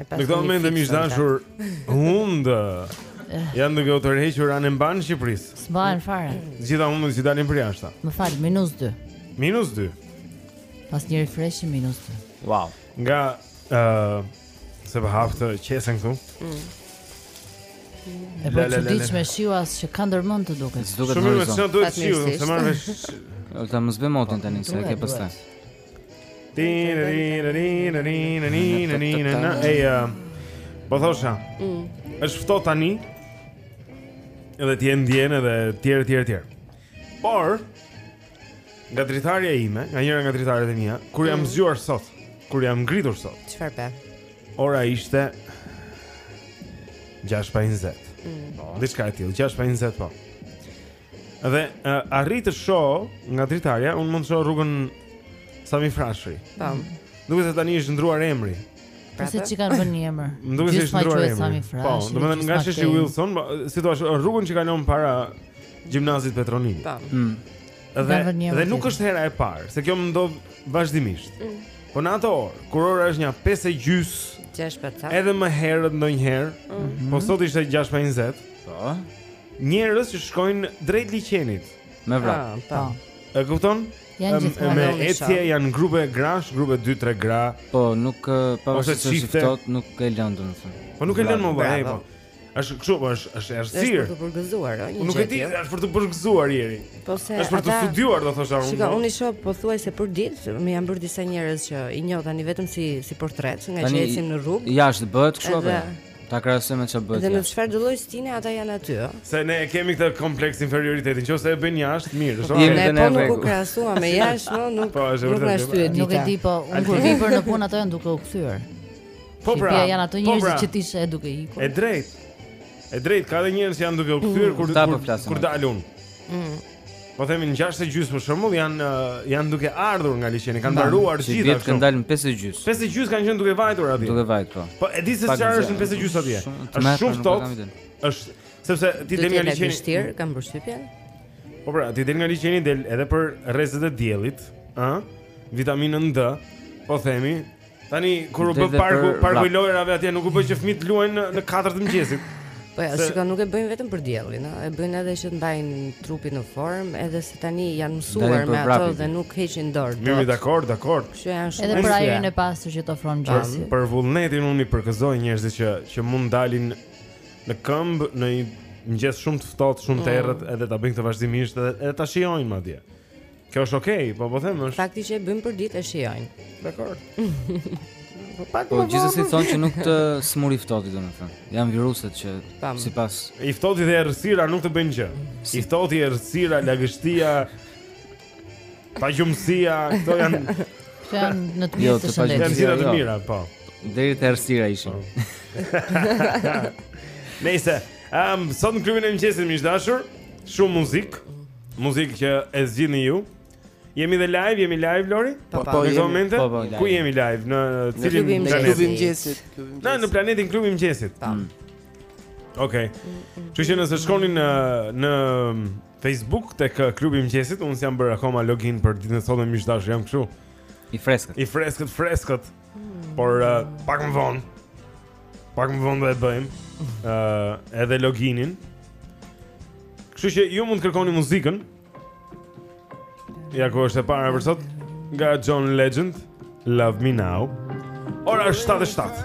Në këtë moment miq të dashur janë duke u tërhequr anembanë Shqipërisë. S'mban fare. Gjithë ato mund të dalin për jashtë. Më fal, minus 2. Minus 2. Pas një refreshi minus 2. Wow. Nga ë uh, se pa haftë qesen këtu. Mm. E po çuditesh me shiun as që ka ndërmend të duket. Shumë më shumë duhet shiu, të marr vesh. Ata mos bëjmë motin tani, se e ke pastaj. Ej, po thosha. Është ftohtë tani. Edhe ti e ndjen edhe e tjerë e tjerë e tjerë. Por nga dritarja ime, nga njëra nga dritaret e mia, kur jam mm. zgjuar sot, kur jam ngritur sot. Çfarë be? Ora ishte 6:20. Mm. Po, diçka e tillë, 6:20 po. Dhe uh, arrij të shoh nga dritarja, unë mund të shoh rrugën Sami Frashëri. Tam. Duket se tani është ndruar emri. Po se çka bën një emër. Më duket se është ndruar emri. Po, domethënë nga sheshi Wilson, po, si thua, rrugën që kalon para gjimnazit Petro Nini. Tam. Mm. Dhe dhe nuk është hera e parë, se kjo më ndodh vazhdimisht. Mm. Po në ato orë, kur ora është një 5 e gjys, 6 për ta. Edhe më herët ndonjëherë, mm -hmm. po sot ishte 6:20. Po. Njerëz që shkojnë drejt liqenit. Me vrap. Ah, po. E kupton? Janë gjithmonë me etje, janë grupe grash, grupe 2-3 gra. Po, nuk ka rëndësi ftohtë, nuk e lën domethënë. Po nuk e lënë më fare, po. Është kështu, po është është errësirë. Është për të përgëzuar, ëh, një. Nuk e di, është për të përgëzuar ieri. Po se është për të studiuar, do thosha unë. Shikoj, unë i shoh pothuajse për ditë, më janë bërë disa njerëz që i njoh tani vetëm si si portret, nga që ecim në rrugë. Jashtë bëhet kështu apo? Ta krahasoj me çfarë bëhet. Dhe në çfarëdo lloj stine ata janë aty? Se ne e kemi këtë kompleks inferioriteti, nëse e bën jashtë, mirë, është okay. Ne po nuk u krahasuam me jashtë, no, nuk. Po, është vërtet. Nuk është ty e Nuk e di po, unë kur vi për në punë ato janë duke u kthyer. Po pra. Si janë ata po njerëz pra. që ti sheh duke ikur. E drejt. E drejt, ka edhe njerëz që janë duke u kthyer mm. kur kur, kur dal unë. Mm. Po themi në 6 e gjys për shembull janë uh, janë duke ardhur nga liqeni, kanë mbaruar gjithë. Sepse kanë dalë në 5 e gjys. 5 e gjys kanë qenë duke vajtur atje. Duke vajtur. Po. po e di se çfarë është në 5 e gjys atje. Është shumë ftohtë. Është sepse ti del nga liqeni. Është vështirë, kam përshtypjen. Po pra, ti del nga liqeni del edhe për rrezet e diellit, ë? Vitaminën D, po themi, Tani kur u bë parku, parku i lojërave atje nuk u bë që fëmijët të luajnë në 4 të mëngjesit. Po ja, se... shikon, nuk e bëjnë vetëm për diellin, e bëjnë edhe që të mbajnë trupin në formë, edhe se tani janë mësuar me ato dhe nuk heqin dorë. Mi jemi dakord, dakord. Që janë shumë. Edhe për ajrin e pastër që të ofron gjësi. Për, për vullnetin unë i përgëzoj njerëzit që që mund të dalin në këmbë në një mëngjes shumë të ftohtë, shumë të mm. errët, edhe ta bëjnë këtë vazhdimisht edhe, edhe ta shijojnë madje. Kjo është okay, po po them është. Fakti që e bëjmë për ditë e shijojnë. Dakord. Po pak po, më vonë. Po gjithsesi thonë që nuk të sëmur ftohti domethënë. Janë viruset që sipas të ftohti dhe errësira nuk të bëjnë gjë. Si. I ftohti errësira, lagështia, pagjumësia, këto janë që janë në të mirë jo, të shëndetit. Janë gjëra të jo. mira, po. Deri te errësira ishin. Po. Nëse, um, sot në klubin e mëngjesit miq të dashur, shumë muzikë. Muzikë që e zgjidhni ju. Jemi dhe live, jemi live Lori? Po, po, në këtë moment. Po, po, ku jemi live? Në cilin klubin e klubin mëngjesit? Në planetin klubi i mëngjesit. Po. Okej. Kështu që nëse shkoni në në Facebook tek klubi i mëngjesit, unë s'jam bërë akoma login për ditën e sotme miq të dashur, jam kështu. I freskët. I freskët, freskët. Por uh, pak më vonë. Pak më vonë do e bëjmë. Ëh, uh, edhe loginin. Kështu që ju mund të kërkoni muzikën. Ja ku është e para për sot nga John Legend, Love Me Now. Ora është 7 e 7.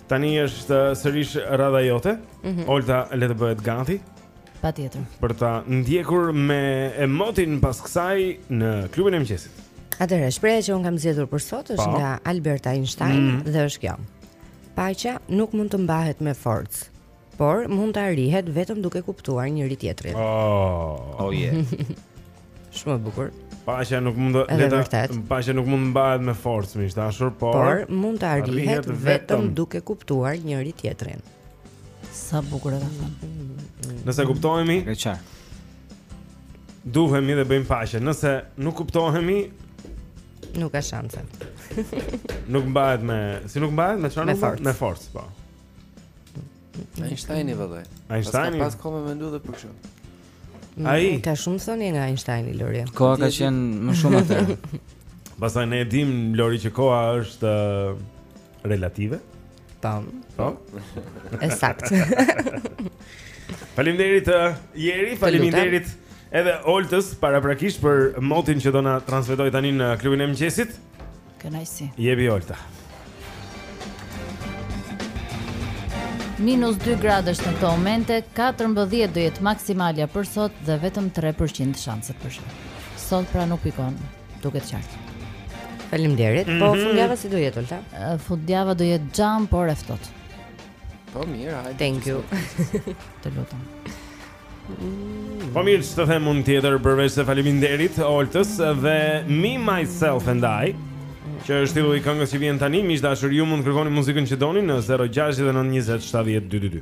Tani është uh, sërish radha jote. Mm -hmm. Olta le të bëhet gati. Patjetër. Për ta ndjekur me motin pas kësaj në klubin e mëngjesit. Atëherë, shprehja që unë kam zgjedhur për sot është pa. nga Albert Einstein mm -hmm. dhe është kjo. Paqja nuk mund të mbahet me forcë, por mund të arrihet vetëm duke kuptuar njëri tjetrin. Oh, oh yeah. Shumë e bukur. Paqja nuk mund të le ta paqja nuk mund të mbahet me forcë, miq të dashur, por por mund të arrihet vetëm, vetëm duke kuptuar njëri tjetrin. Sa bukur e ka thënë. Nëse kuptohemi, e qartë. Duhemi dhe bëjmë paqe. Nëse nuk kuptohemi, nuk ka shanse. nuk mbahet me, si nuk mbahet me çfarë? Me forcë, po. Einsteini vëllai. Einsteini. Paska kohë me mendu dhe për kështu. Mm, Ai ka shumë thënie nga Einsteini Lori. Koha ka qenë më shumë atë. Pastaj ne e dim Lori që koha është uh, relative. Tam. Po. Ekzakt. Faleminderit uh, Jeri, faleminderit edhe Oltës paraprakisht për motin që do na transmetojë tani në klubin e mëngjesit. Kënaqësi. Jepi Olta. Minus 2 gradë është në këto momente, 14 do jetë maksimalja për sot dhe vetëm 3% shanset për shi. Sot pra nuk pikon, duket qartë. Faleminderit. Mm -hmm. Po mhm. fundjava si do jetë Olta? Fundjava do jetë xham, por e ftohtë. Po mirë, hajde. Thank you. Të lutem. Po mirë, ç'të them unë tjetër përveç se faleminderit Oltës dhe Me Myself and I, që është titulli i këngës që vjen tani, miq të dashur, ju mund të kërkoni muzikën që doni në 0692070222.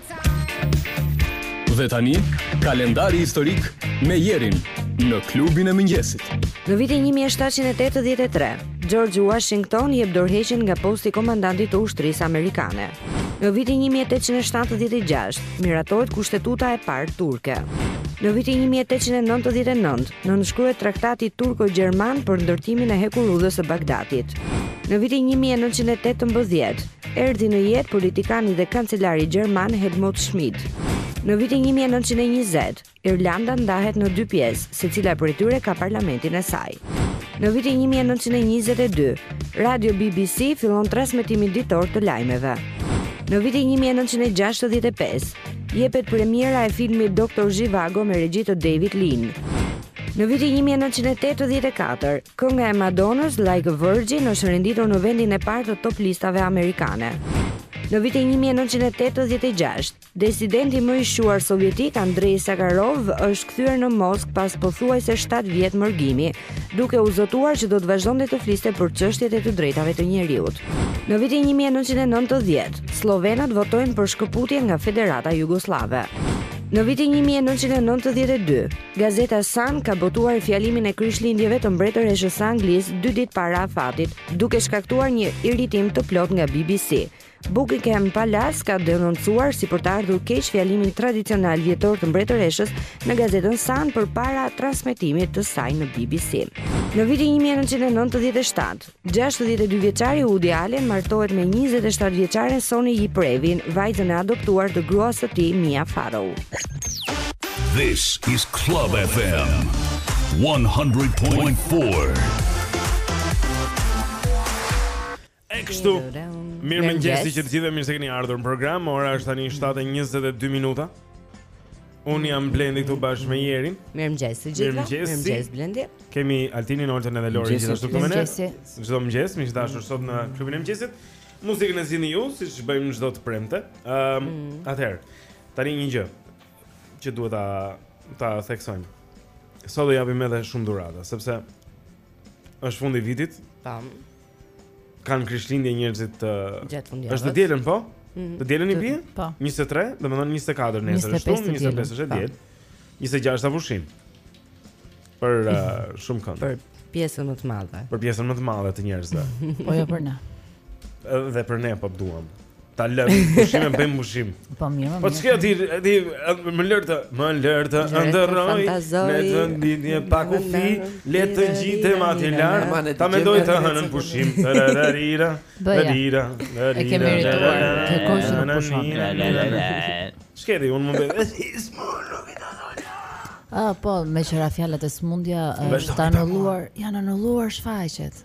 Dhe tani, kalendari historik me jerin në klubin e mëngjesit. Në vitin 1783, George Washington jep dorëheqjen nga posti i komandantit të ushtrisë amerikane. Në vitin 1876, miratohet kushtetuta e parë turke. Në vitin 1899, nënshkruhet traktati turko-gjerman për ndërtimin e hekurudhës së Bagdatit. Në vitin 1918, Erdhi në jetë politikani dhe kancelari gjerman Helmut Schmidt. Në vitin 1920, Irlanda ndahet në dy pjesë, secila prej tyre ka parlamentin e saj. Në vitin 1922, radio BBC fillon transmetimin ditor të lajmeve. Në vitin 1965, jepet premiera e filmit Doktor Zhivago me regji të David Lean. Në vitin një mijë e nëntëqind e tetëdhjetë e katër, kënga e Madonës Like a Virgin është renditur në vendin e parë të top listave amerikane. Në vitin 1986, desidenti më i shquar sovjetik Andrei Sakharov është kthyer në Moskë pas pothuajse 7 vjet mërgimi, duke u zotuar që do të vazhdonte të fliste për çështjet e të drejtave të njeriut. Në vitin 1990, slovenët votojnë për shkëputje nga Federata Jugosllave. Në vitin 1992, Gazeta Sun ka botuar fjalimin e Krishtlindjeve të Mbretëreshës së Anglisë dy ditë para afatit, duke shkaktuar një irritim të plotë nga BBC. Buckingham Palace ka denoncuar si për të ardhur keq fjalimin tradicional vjetor të Mbretëreshës në gazetën Sun përpara transmetimit të saj në BBC. Në vitin 1997, Gjashtëdhjetë e dy vjeçari Woody Allen martohet me njëzet e shtatë vjeçaren Soon-Yi Previn, vajzën e adoptuar të gruas së tij Mia Farrow. This is Club FM 100.4. E kështu. Mirëmëngjesi që të gjithëve, mirë se keni ardhur në program. Ora është tani 7:22 minuta. Unë jam Blendi këtu bashkë me Jerin. Mirëmëngjes të gjithëve. Mirëmëngjes Blendi. Kemi Altinin Oltën edhe Lori gjithashtu këtu me ne. Çdo mëngjes, miq të dashur sot në klubin e mëngjesit. Muzikën e zgjidhni ju, siç bëjmë çdo të premte. Ëm, um, mm. atëherë. Tani një gjë që duhet ta ta theksojmë. Sot do japim edhe shumë dhurata, sepse është fundi i vitit. Tam. kanë Krishtlindje njerëzit të Është të dielën po? Mhm. Të dielën i bie? Po. 23, domethënë 24 nesër, ashtu 25 është e diel. 26 a pushim. Për uh, shumë kënd. Për pjesën më të madhe. Për pjesën më të madhe të njerëzve. Po jo për ne. Dhe për ne po duam. Ta lëmë pushim e bëjmë pushim. Po mirë, mirë. Po ç'ke ti ti më lër të, më lër të ëndërroj. Në këtë ndjenjë pa kufi, le të ngjitem aty lart. Ta mendoj të hënën pushim. Rarira. Rarira. E ke merituar. Të kosh të pushon. Shkedi, unë më bëj. Ah, po, meqë ra fjala te sëmundja është anulluar, janë anulluar shfaqjet.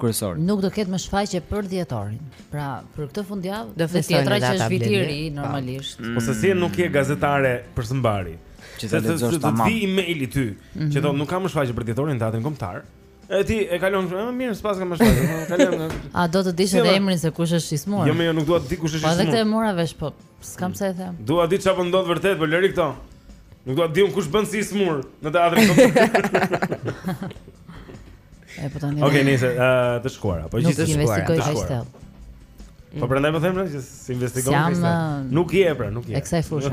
kryesor. Nuk do ketë më shfaqje për dhjetorin. Pra, për këtë fundjavë dhe tjetra që është viti i ri po. normalisht. Mm. Ose si nuk je gazetare për së mbari. Që të lexosh tamam. Të vijë emaili ty, mm -hmm. që thotë nuk ka më shfaqje për dhjetorin në teatrin kombëtar. E ti e kalon me ah, mirë, s'paska më shfaqje. Kalon. A do të dish edhe emrin se kush është i sëmurë? Jo, mo jo, nuk dua të di kush është i sëmurë. Po edhe këtë e mora vesh po. S'kam pse e them. Dua të di çfarë po ndodh vërtet, po lëri këto. Nuk dua të di unë kush bën si i sëmurë në teatër. E po tani. Okej, nice, të shkuara. Po gjithë të shkuara. Të shkuara. Po prandaj po them që s'investigojmë. Nuk je pra, nuk je. E kësaj fushe.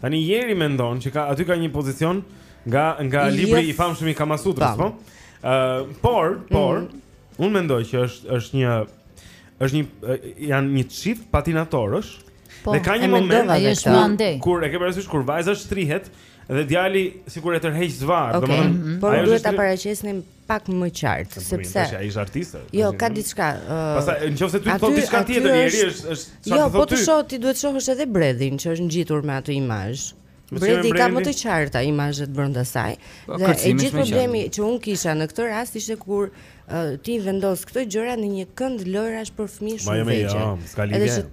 Tani Jeri mendon që ka aty ka një pozicion nga nga Jef... libri i famshëm i Kamasutrës, po? Ë, uh, por, por mm -hmm. unë mendoj që është është një është një janë një çift patinatorësh. Po, dhe ka një moment kur, kur e ke parasysh kur vajza shtrihet dhe djali sikur e tërheq zvarr, okay. domethënë mm -hmm. por duhet ta paraqesnim pak më qartë sepse tash ai është artist. Jo, ka diçka. Pastaj nëse ty të thotë diçka tjetër Jeri është është çfarë jo, do të thotë. Jo, po të shoh ti duhet të shohësh edhe bredhin që është ngjitur me atë imazh. Bredhi ka më të qarta imazhet brenda saj. Po, dhe e gjithë problemi që unë kisha në këtë rast ishte kur ti vendos këto gjëra në një kënd lojërash për fëmijë shumë të vegjël. Edhe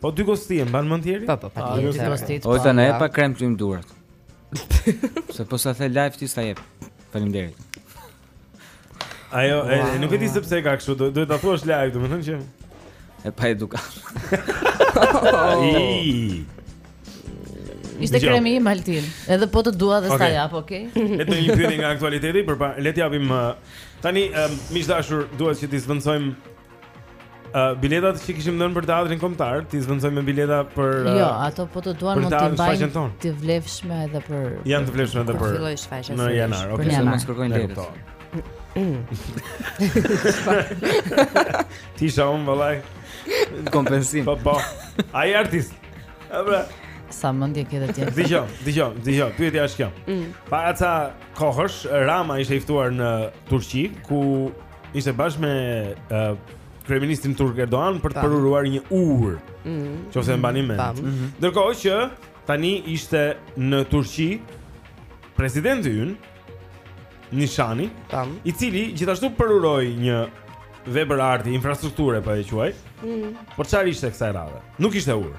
Po dy kosti e mban mend ti Jeri? Po po pa dy kosti. Po, Ajo tha ne pa krem te duart. Se po s'e the live ti s'e jep. Faleminderit. Ajo, e, nuk e di sepse ka kështu, do duhet ta thuash live, domethënë që e paedukatë. Ishte kremi i Maltin, edhe po të dua dhe s'e jap, okay? Le të bëj një pyetje nga aktualiteti, por pa le të japim uh, tani uh, miq të dashur, duhet që t'i zëvendësojmë Uh, biletat që kishim dhënë për teatrin kombëtar, t'i zëvendësojmë me bileta për uh, Jo, ato po të duan mund t'i mbajnë të vlefshme edhe për Janë të vlefshme edhe për. Kur fillon shfaqja. Në janar, okay, se mos kërkojnë lekë. Ti sa un vallai kompensim. Po po. Ai artist. Abra. Sa mendje ke të tjerë. Dgjoj, dgjoj, dgjoj. Pyetja është kjo. Mm. Para ca kohësh Rama ishte i ftuar në Turqi ku ishte bashkë me uh, kryeministrin turk Erdogan për të përuruar një urë. Ëh. Mm. Qofse e mbani mend. Mm -hmm. Ndërkohë që tani ishte në Turqi presidenti ynë Nishani, Tamam. i cili gjithashtu përuroi një vepër arti, infrastrukture po e quaj. Ëh. Mm. Por çfarë ishte kësaj radhe? Nuk ishte urë.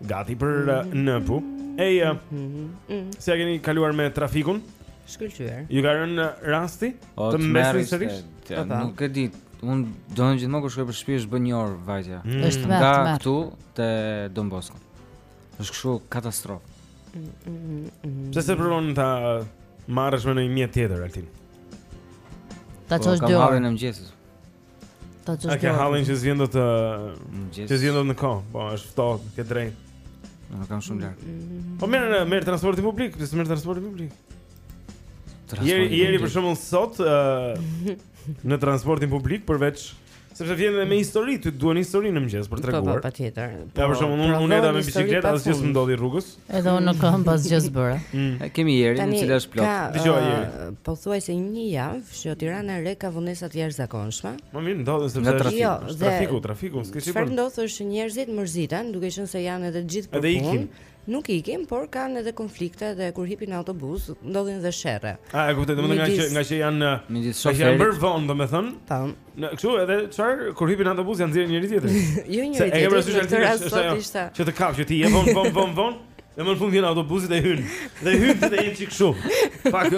Gati për mm -hmm. në punë. Ej, mm -hmm. si e keni kaluar me trafikun? Shkëlqyer. Ju ka rënë rasti të mbeteni sërish? Ja, po, po. nuk e di. Unë di që gjithmonë kur shkoj për shpi është bërë një orë vajtja. Mm. Është tmerr, tmerr. Nga këtu te Don Bosco. është kështu katastrofë. Mm, mm, mm, mm. Pse s'e provon ta marrësh me ndonjë mjet tjetër, Altin? Ta çosh dy orë. Ka marrë në mëngjes. Ta çosh. A ke hallin që s'vjen dot që s'vjen dot në kohë? Po, është ftohtë, ke të drejtë. Nuk kam shumë larg. Mm-hmm. Po merr merr transportin publik, pse s'merr transportin publik? Jeri jeri për shembull sot erdhi në transportin publik përveç se vjen me histori, t'i duan histori në mëngjes për të treguar. Po, po, patjetër. Ja për shembull unë unë edhe me biçikletë, asgjë s'më ndodhi rrugës. Edhe unë në këmbë, asgjë s'bëra. Mm. Kemi Jerin i cili është plot. Dëgjoj Jeri. Uh, pothuajse një javë që Tirana e Re ka vonesa të jashtëzakonshme. Po mirë, ndodhin sepse është jo, trafiku, trafiku, s'ke çfarë. Çfarë ndodh është që njerëzit mërziten, duke qenë se janë edhe të gjithë për punë. Nuk i ikim, por kanë edhe konflikte dhe kur hipin në autobus, ndodhin dhe sherre. A e kuptoj, domethënë nga që nga që janë midis shoferit. Janë bërë vonë, domethënë. Tamam. Në kështu edhe çfarë kur hipin në autobus ia nxjerrin njëri-tjetrit. Jo njëri-tjetrit. E ke parasysh atë rast sot ishte. Që të kap që ti je vonë vonë vonë vonë. Dhe më në fund vjen autobusi dhe hyn. Dhe hyn ti dhe je një çik kështu. Pak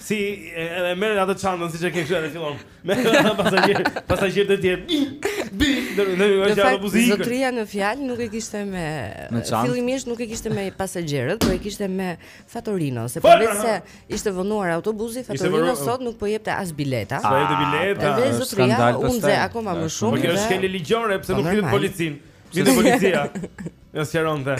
si edhe merr atë çantën siç e ke kështu edhe fillon. Me pasagjer, pasagjer të tjerë. Po, do të thotë që autobusi. Zotria në fjalë nuk e kishte me fillimisht nuk e kishte me pasagjerët, por e kishte me fatorinon, se përveçse ishte vonuar autobusi, Fatorino sot nuk po jepte as bileta. S'po jepte bileta? Dhe zotria u nxe akoma më shumë. Po kjo është shkelje ligjore pse po, ku hyn policia. Vjen policia. Ja sqaron dhe.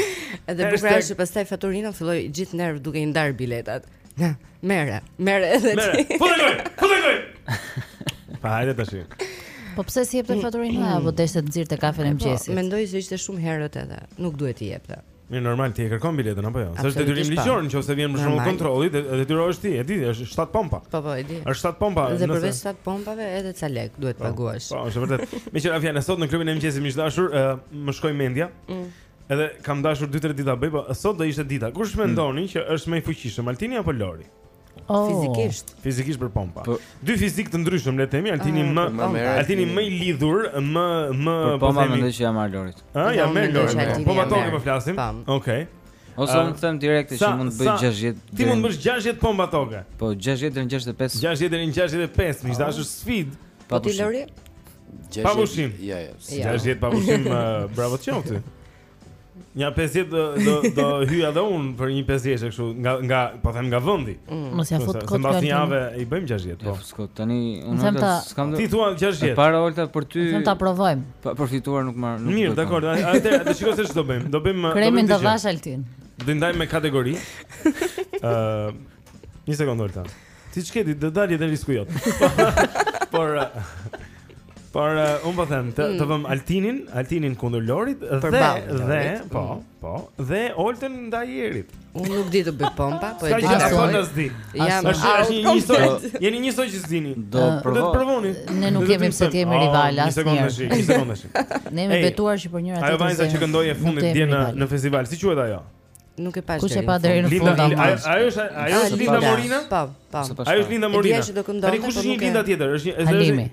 Edhe e bukura është pastaj Fatorino filloi gjithë nerva duke i ndarë biletat. Ja, merre, merre edhe ti. Merre. Po dëgjoj, po dëgjoj. Pa hajde tash. Po pse s'i jepte Fatorino apo donte të nxirrte kafen e mëngjesit? Mendoj se ishte shumë herët edhe, nuk donte t'i jepte. Mirë, normal ti e kërkon biletën apo jo? Se është detyrim po. ligjor, në qoftë se vjen për shembull kontrolli, detyrohesh ti, e di, është 7 pompa. Po po, e di. Është 7 pompa. Dhe përveç 7 pompave edhe ca lek duhet t'i po, paguash. Po, është vërtet. Meqenëse ra fjala sot në klubin e mëngjesit miq të dashur, më shkoi mendja. Mm. Edhe kam dashur 2-3 ditë ta bëj, po sot do ishte dita. Kush mm. mendoni që është më i fuqishëm, Altini apo Lori? Oh. Fizikisht. Fizikisht për pompa. Po. Dy fizik të ndryshëm, le të themi, Altini ah, më Altini më i lidhur, më më po themi. Po mendoj që jam me Lorin. Ëh, jam me Lorin. Po në tokë po flasim. Okej. Ose ah, unë them direkt që mund të bëj 60. Ti mund të bësh 60 pompa toke. Po 60 deri në 65. 60 deri në 65, më ah. dashur sfidë. Po ti Lori? Pa pushim. Ja, ja. 60 pa pushim, bravo ti. Nja 50 do do, do hyja edhe un për një 50 kështu nga nga po them nga vendi. Mm. Mos ia fut kot. Mbas një jave i bëjmë 60 po. Ja, tani unë nuk kam. Ti thua 60. Para Olta për ty. Ne ta provojmë. Pa përfituar nuk marr. Mirë, dakor. Atë do shikoj se ç'do bëjmë. Do bëjmë kremin të vash Altin. Do ndajmë me kategori. Ëh, një sekondë Olta. Ti ç'ke ti do dalë te risku jot. Por Por uh, un po them, të, të mm. vëm Altinin, Altinin kundër Lorit dhe balë, dhe mm. po, po, dhe Oltën ndaj Jerit. Un nuk di të bëj pompa, po e di. Ja po s'di. Jam është është një histori. Jeni një histori që zini. Do të provoni. Do të provoni. Ne nuk kemi pse të jemi rivalë asnjë. Një sekondë, një sekondë. Ne jemi betuar që për njëra-tjetrën. Ajo vajza që këndoi e fundit dje në në festival, si quhet ajo? Nuk e pashë. Kush e pa deri në fund? Ajo është ajo është Linda Morina? Po, po. Ajo është Linda Morina. Tani kush është një Linda tjetër? Është një Halimi.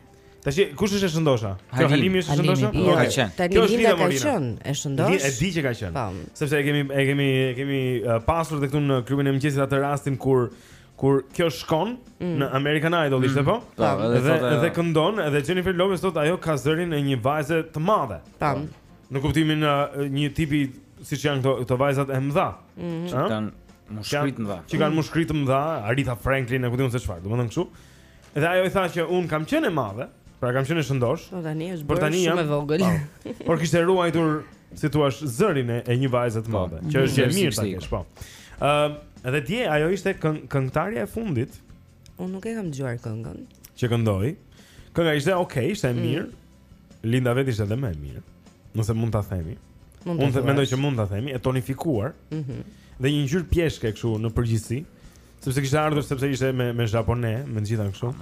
Tash kush është e shëndosha? Kjo Halimi është e shëndosha? Jo, ka qenë. Tani Linda ka qenë e shëndoshë. E di që ka qenë. Po. Sepse e kemi e kemi e kemi pasur edhe këtu në klubin e mëngjesit atë rastin kur kur kjo shkon mm. në American Idol ishte mm. po? Po, edhe dhe, dhe këndon edhe Jennifer Lopez thotë ajo ka zërin e një vajze të madhe. Tam. Në kuptimin e një tipi siç janë këto këto vajzat e mëdha. Ëh. Mm -hmm. Kanë mushkëri të mëdha. Që kanë mushkëri të mëdha, Aretha Franklin, apo di un se çfarë, domethënë kështu. Dhe ajo i tha që un kam qenë e madhe, pra kam qenë e shëndoshë. Po tani është bërë tani shumë e vogël. Po. Por kishte ruajtur, si thua, zërin e, e një vajze të po. madhe, që mhm. është gjë e mirë ta kesh, po. Ëm, uh, dhe dje ajo ishte këng këngëtarja e fundit. Un nuk e kam dëgjuar këngën. Që këndoi. Kënga ishte okay, ishte e mhm. mirë. Mm. Linda vetë ishte edhe më e mirë. Nëse mund ta themi. Unë mendoj që mund ta themi e tonifikuar. Ëh. Mm -hmm. Dhe një ngjyrë pjeshke kështu në përgjithësi, sepse kishte ardhur sepse ishte me me japone, me të gjitha kështu.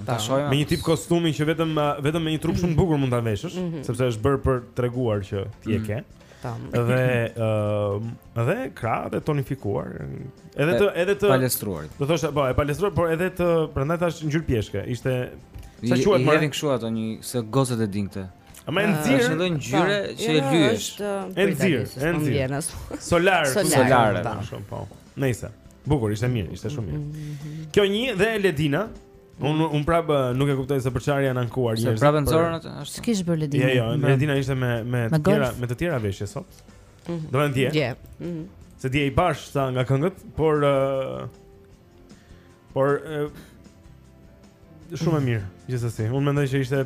Me një tip kostumi që vetëm vetëm me një trup shumë të bukur mund ta veshësh, mm -hmm. sepse është bërë për treguar që ti e mhm. ke. Mm -hmm. Tam. Dhe ë uh, dhe krahët e tonifikuar, edhe të edhe të palestruar. Do thoshta, po, e palestruar, por edhe të prandaj thashë ngjyrë pjeshke. Ishte si quhet më? Hedhin kështu ato një se gocat e dinë këtë. A ma nxirë është ndonjë ngjyre ah, që e jo, lyesh. E nxirë, e nxirë. Solar, solar. Po. Nëse. Bukur, ishte mirë, ishte shumë mirë. Mhm, mhm, mhm. Kjo një dhe Ledina, Unë un prapë nuk e kuptoj se për çfarë janë ankuar njerëzit. Se prapë nxorën atë, është. Ç'kish bër Ledina? Jo, jo, Ledina ishte me me të tjera, me të tjera veshje sot. Mhm. Do të ndje. Dje. Mhm. Se dje i pashë ca nga këngët, por por shumë e mirë, gjithsesi. Unë mendoj që ishte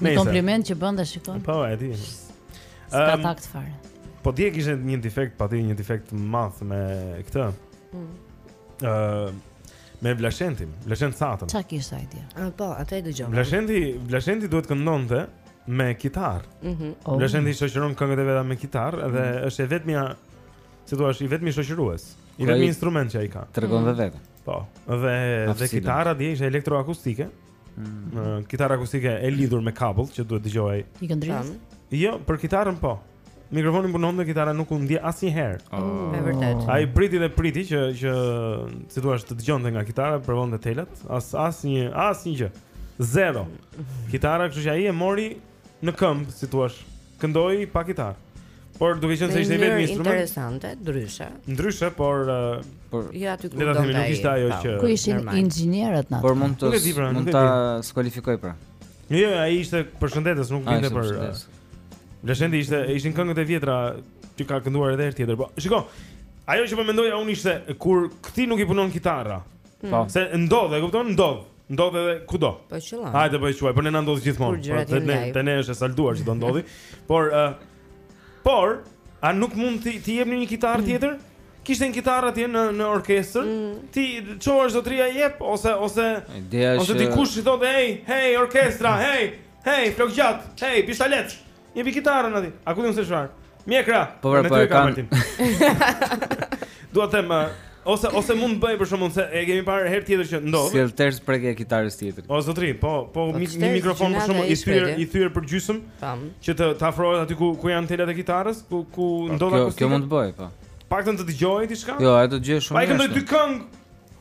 Një kompliment që bën ta shikon Po, e di Ska um, takt fare Po dje kishte një defekt, pati një defekt të madh me këtë. Ëh. Mm. Uh, me Vlashentin, Vlashent Satën. Çfarë kishte ai dje? Ah, po, atë e dëgjova. Vlashenti, Vlashenti duhet këndonte me kitar. Mhm. Mm oh. Vlashenti shoqëron këngët e veta me kitar mm -hmm. dhe mhm. është e vetmja si thua, i vetmi shoqërues. I vetmi instrument që ai ka. Tregon mm -hmm. vetë. Po. Dhe dhe kitara dje ishte elektroakustike. Një kitarë akustike e lidhur me kabull që duhet dëgjohej. I këndrës? Jo, për kitarën po. Mikrofoni punon dhe kitara nuk u ndje asnjëherë. Oh. Ah. Është vërtet. Ai priti dhe priti që që si thua të dëgjonte nga kitara, provonte telat, as asnjë asnjë gjë. Zero. Kitara, kështu që ai e mori në këmbë, si thua, këndoi pa kitarë. Por duke qenë se ishte vetëm një instrument interesante, ndryshe. Ndryshe, por por jo aty ku do të themi nuk ishte ajo që ku ishin inxhinierët natë. Por mund të pra, mund ta skualifikojnë pra. Jo, jo, ai ishte përshëndetës, nuk vinte për. Vlashenti ishte ishin këngët e vjetra që ka kënduar edhe herë tjetër. Po, shiko. Ajo që po mendoja unë ishte kur këtij nuk i punon kitara. Po, se ndodh, e kupton, ndodh. Ndodh edhe kudo. Po qëllon. Hajde po e quaj, po ne na ndodh gjithmonë. Kur gjërat Po, janë te ne, live. te ne është e salduar që do ndodhi. Por ë por a nuk mund t'i t'i jepni një kitarë tjetër? Kishte një kitarë atje në në orkestër. Ti çohesh zotëria i jep ose ose Ideja ose është dikush i thotë hey, hey orkestra, hey, hey flokgjat, hey bishtalec. Një bjer kitarën atij, a ku di unë se çfarë? Mjekra, po, pra, me po, ty e kam artin Dua të them, ose, ose mund të bëjë për shembull se e kemi parë herë tjetër që ndodh Si e tërës për e kitarës tjetër O, zotri, po, po, po mi, një mikrofon për shembull i thyër, i thyër për gjysëm Që të, të afrohet aty ku, ku janë telat e kitarës, ku, ku po, ndodh akustika Kjo mund të bëjë, po Paktën të dëgjohej diçka? Jo, ai të dëgjojë shumë Po ai këndoi dy këngë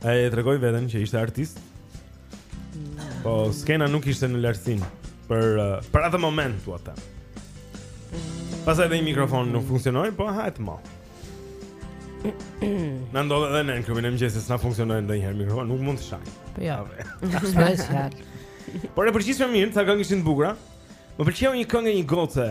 Ai e tregoi veten që ishte artist. Po skena nuk ishte në lartësinë për uh, për atë moment dua të them. Pastaj dhe një mikrofon nuk funksionoi, po hajt mo. Na ndodh edhe ne në klubin e mëngjesit s'na funksionon ndonjëherë mikrofoni, nuk mund të shaj. Po ja. Special. Por e përgjithshme mirë, ca këngë ishin të bukura. Më pëlqeu një këngë e një goce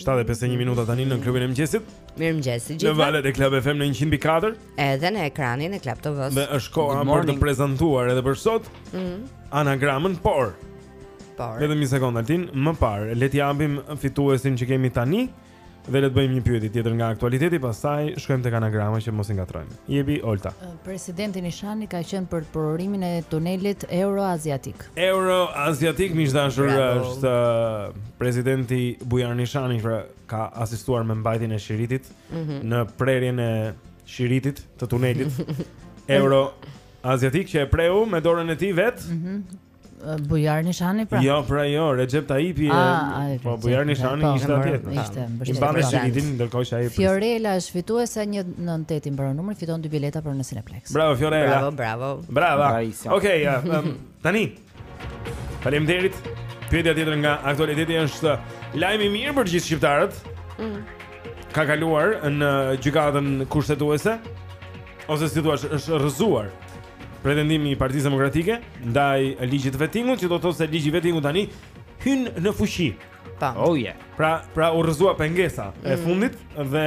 7:51 minuta tani në klubin e mëngjesit. Mirëmëngjes të gjithëve. Në valët e Club FM në 100.4. Edhe në ekranin e Club TV. Dhe është koha për të prezantuar edhe për sot. Ëh. Mm. Anagramën, por. Por. Vetëm një sekondë Altin, më parë le të japim fituesin që kemi tani dhe le të bëjmë një pyetje tjetër nga aktualiteti, pastaj shkojmë tek anagrama që mos i ngatrojmë. Jepi Olta. Presidenti Nishani ka qenë për përurimin e tunelit euroaziatik. Euroaziatik miq të dashur është presidenti Bujar Nishani që pra, ka asistuar me mbajtjen e shiritit mm -hmm. në prerjen e shiritit të tunelit Euroaziatik që e preu me dorën e tij vetë. Mm -hmm. Bujar Nishani pra. Jo, pra jo, Recep Tayyipi e ah, po Bujar Nishani po, ishte atje. Po. Ishte, i mbante shiritin ndërkohë që ai. Fiorella është fituese 198 i mbaron numri, fiton dy bileta për në Cineplex. Bravo Fiorella. Bravo, bravo. Bravo. Okej, okay, ja, um, tani. Faleminderit. Pyetja tjetër nga aktualiteti është lajmi i mirë për gjithë shqiptarët. Mm. Ka kaluar në gjykatën kushtetuese ose si thua është rrëzuar pretendimi i Partisë Demokratike ndaj ligjit të vettingut, që do të thotë se ligji i vettingut tani hyn në fuqi. Po. Oh yeah. Pra, pra u rrëzua pengesa mm. e fundit dhe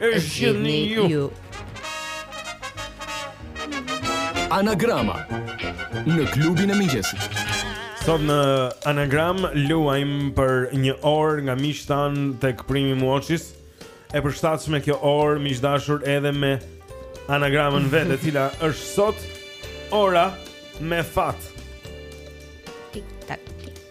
E zgjidhni ju. Anagrama në klubin e mëngjesit. Sot në anagram luajmë për një orë nga miqtë tanë tek Primi Muoçis. E përshtatshme kjo orë miq të dashur edhe me anagramën vetë e cila është sot ora me fat.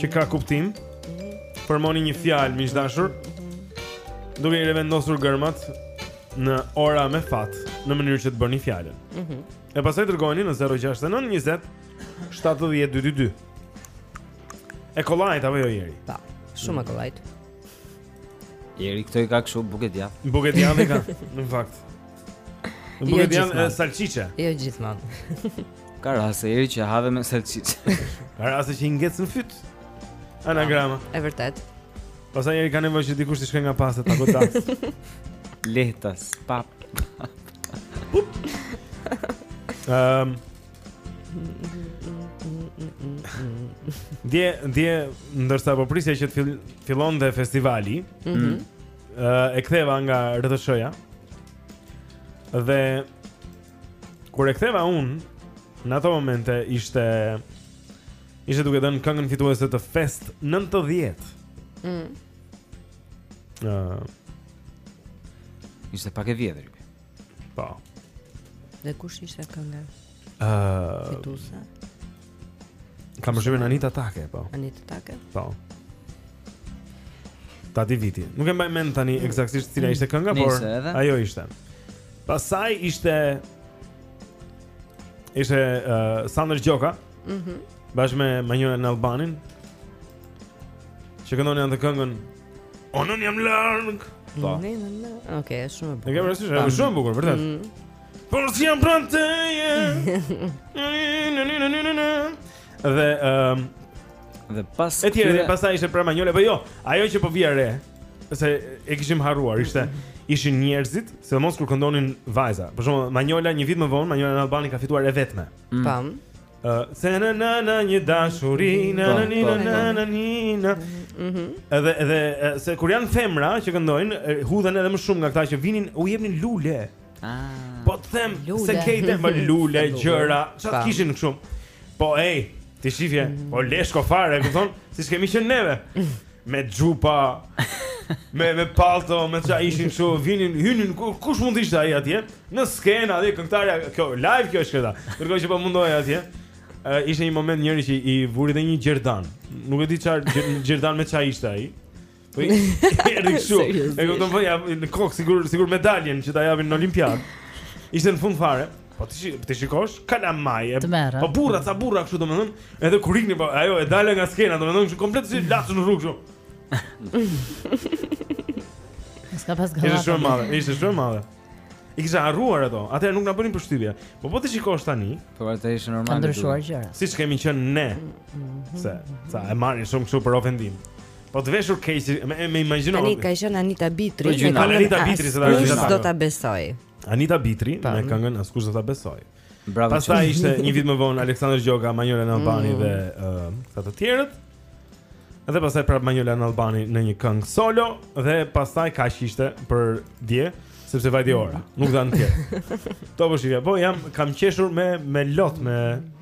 që ka kuptim. Formoni një fjalë miq të dashur. Duke i revendosur gërmat në ora me fat, në mënyrë që të bëni fjalën. Mhm. Mm e pastaj dërgojeni në 069 20 7222. E kollajt apo jo Jeri? Po, shumë e kollajt. Jeri këto i ka kështu bukë e djathë. Bukë e djathë i ka, në fakt. Jo bukë e djathë gjithmonë. e, salçiçe. Jo gjithmonë. Ka raste Jeri që ha dhe me salçiç. Ka raste që i ngec në fyt. Anagrama. E vërtetë. Pastaj Jeri ka nevojë që dikush të shkojë nga pas dhe ta godasë. Lehtas, pap. Ehm. Dje, dje, ndërsa po prisja që të fill- fillonte festivali, Mhm. uh, e ktheva nga RTSH-ja. Dhe kur e ktheva unë në ato momente ishte ishte duke dhënë këngën fituese të Fest 90. Mm. Uh, ishte pak e vjetër. Po. Dhe kush ishte kënga? Ëh. Uh, Fitusa. Kam përshtypje Anita Take, po. Anita Take? Po. Atë vit. Nuk e mbaj mend tani eksaktësisht cila ishte kënga, por ajo ishte. Pastaj ishte ishte uh, Sander Gjoka. Mhm. Mm Bashkë me Manjola Nallbanin. Që këndonin atë këngën O nënë jam larg. Po. Okej, është shumë e bukur. E ke parasysh, është shumë e bukur, vërtet. Mm. Por s'jam pranë teje. Dhe ëm dhe pas Etj, dhe pastaj ishte prapë Manjola, po jo, ajo që po vija re, se e kishim harruar, ishte ishin njerëzit, sidomos kur këndonin vajza. Për shembull, Manjola një vit më vonë, Manjola Nallbani ka fituar e vetme. Mm. Pam. Se në në në një dashuri Në në një në në në një në Edhe edhe Se kur janë femra që këndojnë Hidhen edhe më shumë nga këta që vinin U jepnin lule ah. Po të them Buqeta me lule gjëra Ça të kishin kështu Po ej T'i shifje Po leshko fare Kupton Siç kemi qenë neve me xhupa, me me pallto, me ça ishin kështu, vinin, hynin kush mundte ishte ai atje në skenë, atje këngëtarja, kjo live kjo është këta. Ndërkohë që po këndon atje. Uh, ishte një moment njëri që i vuri dhe një gjerdan Nuk e di ça gjerdan me ça ishte ai Po i erdi kështu E kupton ia vë në kokë sikur, sikur medaljen që ta vënë në olimpiadë Ishte në fund fare Po t'i shikosh, t'i shikosh kalamaj. Po burra, ca burra kështu domethën, edhe kur iknin po ajo e dalë nga skena domethën kështu komplet si leckë në rrugë kështu. Ç'ka pas gallata. Ishte shumë e madhe, ishte shumë e madhe. I kisha harruar ato. Atëherë nuk na bënin përshtypje. Po po t'i shikosh tani. Po atëherë ishte normale. Kanë ndryshuar gjëra. Siç kemi qenë ne. Mhm. Se, sa e marrin shumë kështu për ofendim. Po të veshur keq, imagjino. Tani ka qenë Anita Bitri, po Anita Bitri s'do ta besojë. Anita Bitri Tam. me këngën Askush s'do ta besojë. Bravo. Pastaj ishte një vit më vonë Aleksandër Gjoka, Manjola Nallbani mm. dhe uh, këta të tjerët. Dhe pastaj prap Manjola Nallbani në një këngë solo dhe pastaj kaq ishte për dje sepse vajti ora, nuk dhanë tjetër. Tek po shifja, po jam kam qeshur me me lot me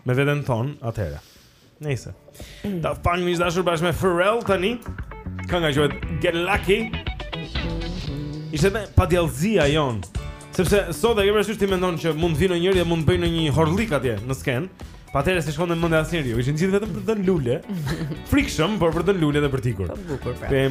me veten tonë atëherë. Nëse. Daft Punk të dashur bashkë me Pharrell tani. Kënga quhet Get Lucky. Ishte më padjallëzia jonë Sepse sot e ke parasysh ti mendon që mund të vijë njëri dhe mund të bëjë një horrllik atje në skenë Po atëherë s'i shkonte mendja asnjërit Ishin gjithë vetëm për të dhënë lule Frikshëm, por për të dhënë lule dhe për t'ikur Për po, bukur pra Për e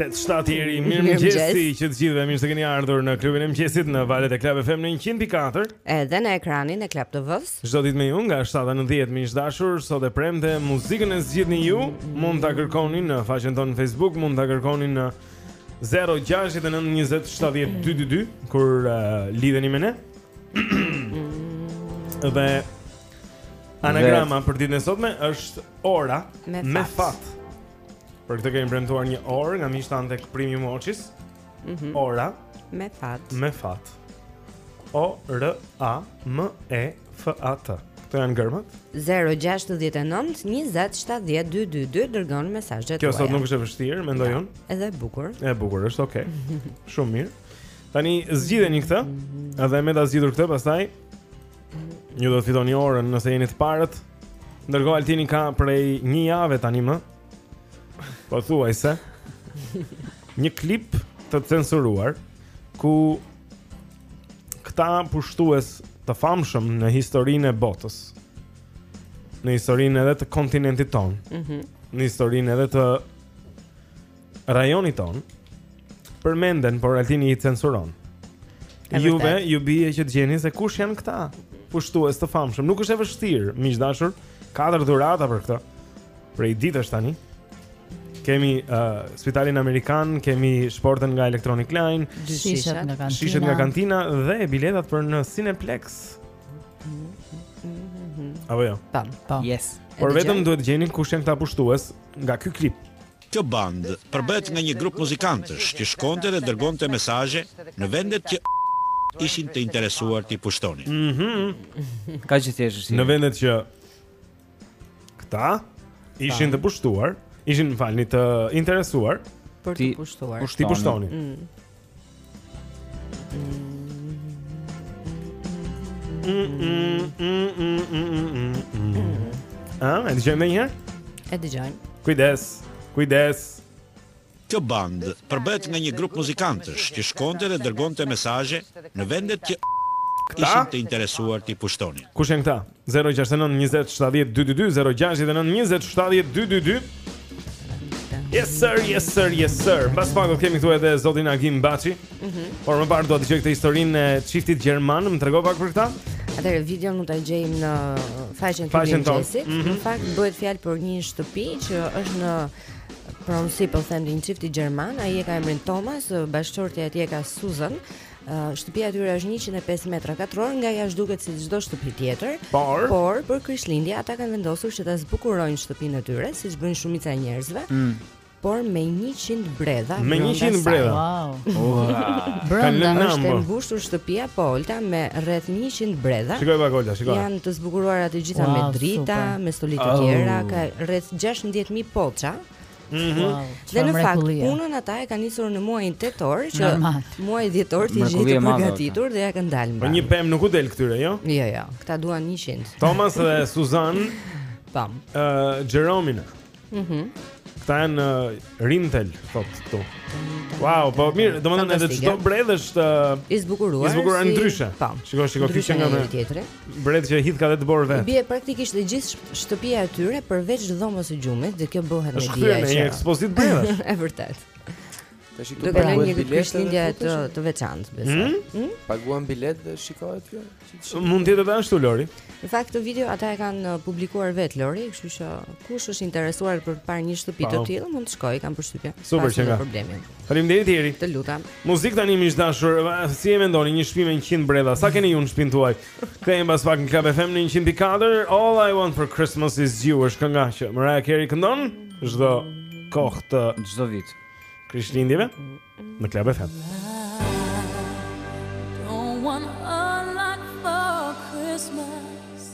Tetë shtatori, mirëmëngjesi që të gjithëve, mirë se keni ardhur në klubin e mëngjesit në valët e Club FM në 104 Edhe në ekranin e Club TV-së Çdo ditë me ju nga 7 në 10 miq të dashur, sot e premte muzikën e zgjidhni ju Mund ta kërkoni në faqen tonë në Facebook, mund ta kërkoni në... 0-6-9-20-70-222 Kur uh, lidheni me ne Dhe Anagrama për ditën e sotme është ora me fat, me fat. Për këtë kemi premtuar një orë nga miqtë tanë tek Primi Mokis mm -hmm. Ora Me fat Me fat O-R-A-M-E-F-A-T FAT. Këto janë gërmat? 069 20 70 222 dërgoni mesazhet tuaja. Kjo sot nuk është e vështirë, mendoj unë. Ja, edhe e bukur. E bukur, është okay. Shumë mirë. Tani zgjidheni këtë, edhe me ta zgjidhur këtë, pastaj ju do të fitoni orën nëse jeni të parët. Ndërkohë Altini ka prej një jave tanimë pothuajse një klip të censuruar ku këta pushtues të famshëm në historinë e botës. Në historinë edhe të kontinentit tonë. Mhm. Mm në historinë edhe të rajonit tonë. Përmenden, por Altini i censuron. Juve ju bie që të gjeni se kush janë këta pushtues të famshëm. Nuk është e vështirë, miq të dashur, katër dhurata për këtë. Prej ditësh tani kemi uh, spitalin amerikan, kemi shportën nga Electronic Line, shishet nga kantina, shishet nga kantina dhe biletat për në Cineplex. Mhm. Apo jo. Tam, tam. Yes. Por vetëm duhet të gjeni kush janë këta pushtues nga ky klip. Kjo bandë përbëhet nga një grup muzikantësh që shkonte dhe dërgonte mesazhe në vendet që ishin të interesuar t'i pushtonin. Mhm. Mm Kaq e thjeshtë. Në vendet që Këta ishin të pushtuar, ishin më falni të interesuar për të pushtuar. T'i pushtonin. Mm. Ah, e dëgjojmë një herë? E dëgjojmë. Kujdes, kujdes. Kjo bandë përbëhet nga një grup muzikantësh që shkonte dhe dërgonte mesazhe në vendet që ishin të interesuar t'i pushtonin. Kush janë këta? 069 20 70 222 069 20 70 222 Yes sir, yes sir, yes sir. Mbas pak do të kemi këtu edhe zotin Agim Baçi. Mhm. Mm Por më parë dua të dëgjoj këtë historinë e çiftit gjerman, më trego pak për këtë. Atëherë videon mund ta gjejmë në faqen e Faqen tonë. Mëngjesit. Mhm. Në fakt bëhet fjalë për një shtëpi që është në Pra unë si po them një çift gjerman, ai e ka emrin Thomas, bashkëshortja e tij e ka Susan. Uh, shtëpia e tyre është 105 metra katror, nga jashtë duket si çdo shtëpi tjetër. Por, por për Krishtlindje ata kanë vendosur që ta zbukurojnë shtëpinë e tyre, siç bëjnë shumica e njerëzve. Mm. Por me 100 bredha Me 100 bredha Wow, wow. Brënda është e mbushur shtëpia po Olta me rreth 100 bredha Shikoji pak Olta, shikoji Janë të zbukuruara të gjitha wow, me drita super. Me stoli të tjera oh. Ka rreth 16 mijë poça. Mhm. Wow, dhe në fakt punën ata e kanë nisur në muajin tetor që muaji dhjetor t'i gjejë të përgatitur dhe ia kanë dalë. Po një pemë nuk u del këtyre, jo? Jo, jo. Këta duan 100. Thomas dhe Suzan. Pam. Ë, uh, Jeromin. Mhm. Mm Këta janë uh, Rintel, thot këtu. Wow, po mirë, do më edhe çdo bredhë është uh, i zbukuruar. I zbukuruar si... ndryshe. Po. Shiko, shiko, kishin nga tjetri. Bredh që hidhka dhe dëborë vetë. Dhe praktikisht e gjithë shtëpia e tyre përveç dhomës së gjumit dhe kjo bëhet me dia. Është një ekspozitë brenda. Është vërtet. Tash do të kenë një Krishtlindje të të veçantë, besoj. Hmm? Hmm? Paguan biletë dhe shikohet kjo. Mund të jetë edhe ashtu Lori. Në fakt këtë video ata e kanë uh, publikuar vetë Lori, kështu që kush është i interesuar për të parë një shtëpi të tillë mund të shkojë, kam përshtypje. Super që ka. Faleminderit Jeri. Të lutem. Muzikë tani miq të dashur, si e mendoni një shtëpi me 100 bredha? Sa keni ju në shtëpinë tuaj? Kthehemi pas pak në Club FM në 104. All I want for Christmas is you. Është kënga që Mariah Carey këndon çdo kohë të çdo viti Krishtlindjeve në Club FM. Don't want a lot for Christmas.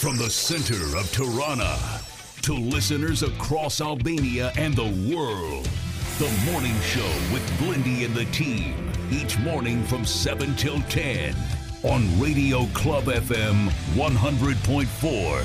From the center of Tirana to listeners across Albania and the world, the morning show with Blindy and the team, each morning from 7 till 10 on Radio Club FM 100.4.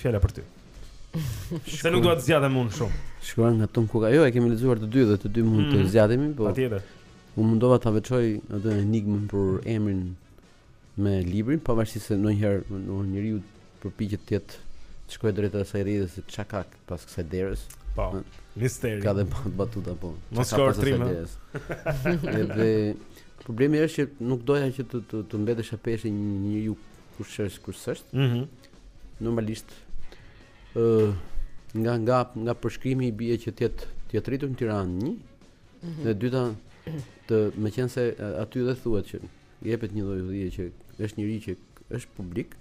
Fjala për ty. Se nuk dua të zgjatem unë shumë. Shkruar nga Tom Kuka. Jo, e kemi lexuar të dy dhe të dy mund të mhm. zgjatemi, po. Patjetër. U mundova ta veçoj atë enigmën për emrin me librin, pavarësisht se ndonjëherë në njeriu përpiqet të jetë të shkojë drejt asaj rrjedhës se ça ka pas kësaj derës. Po. Misteri. Ka dhe batuta po. Mos ka pas asaj derës. Edhe problemi është që nuk doja që të të, të mbetesha peshë një njeriu kush është kush s'është. Ëh. Mm normalisht ë uh, nga nga nga përshkrimi i bie që të jetë të jetë rritur në Tiranë një. Mm -hmm. Dhe dyta të meqense aty dhe thuhet që jepet një lloj idhje që është njeri që është publik,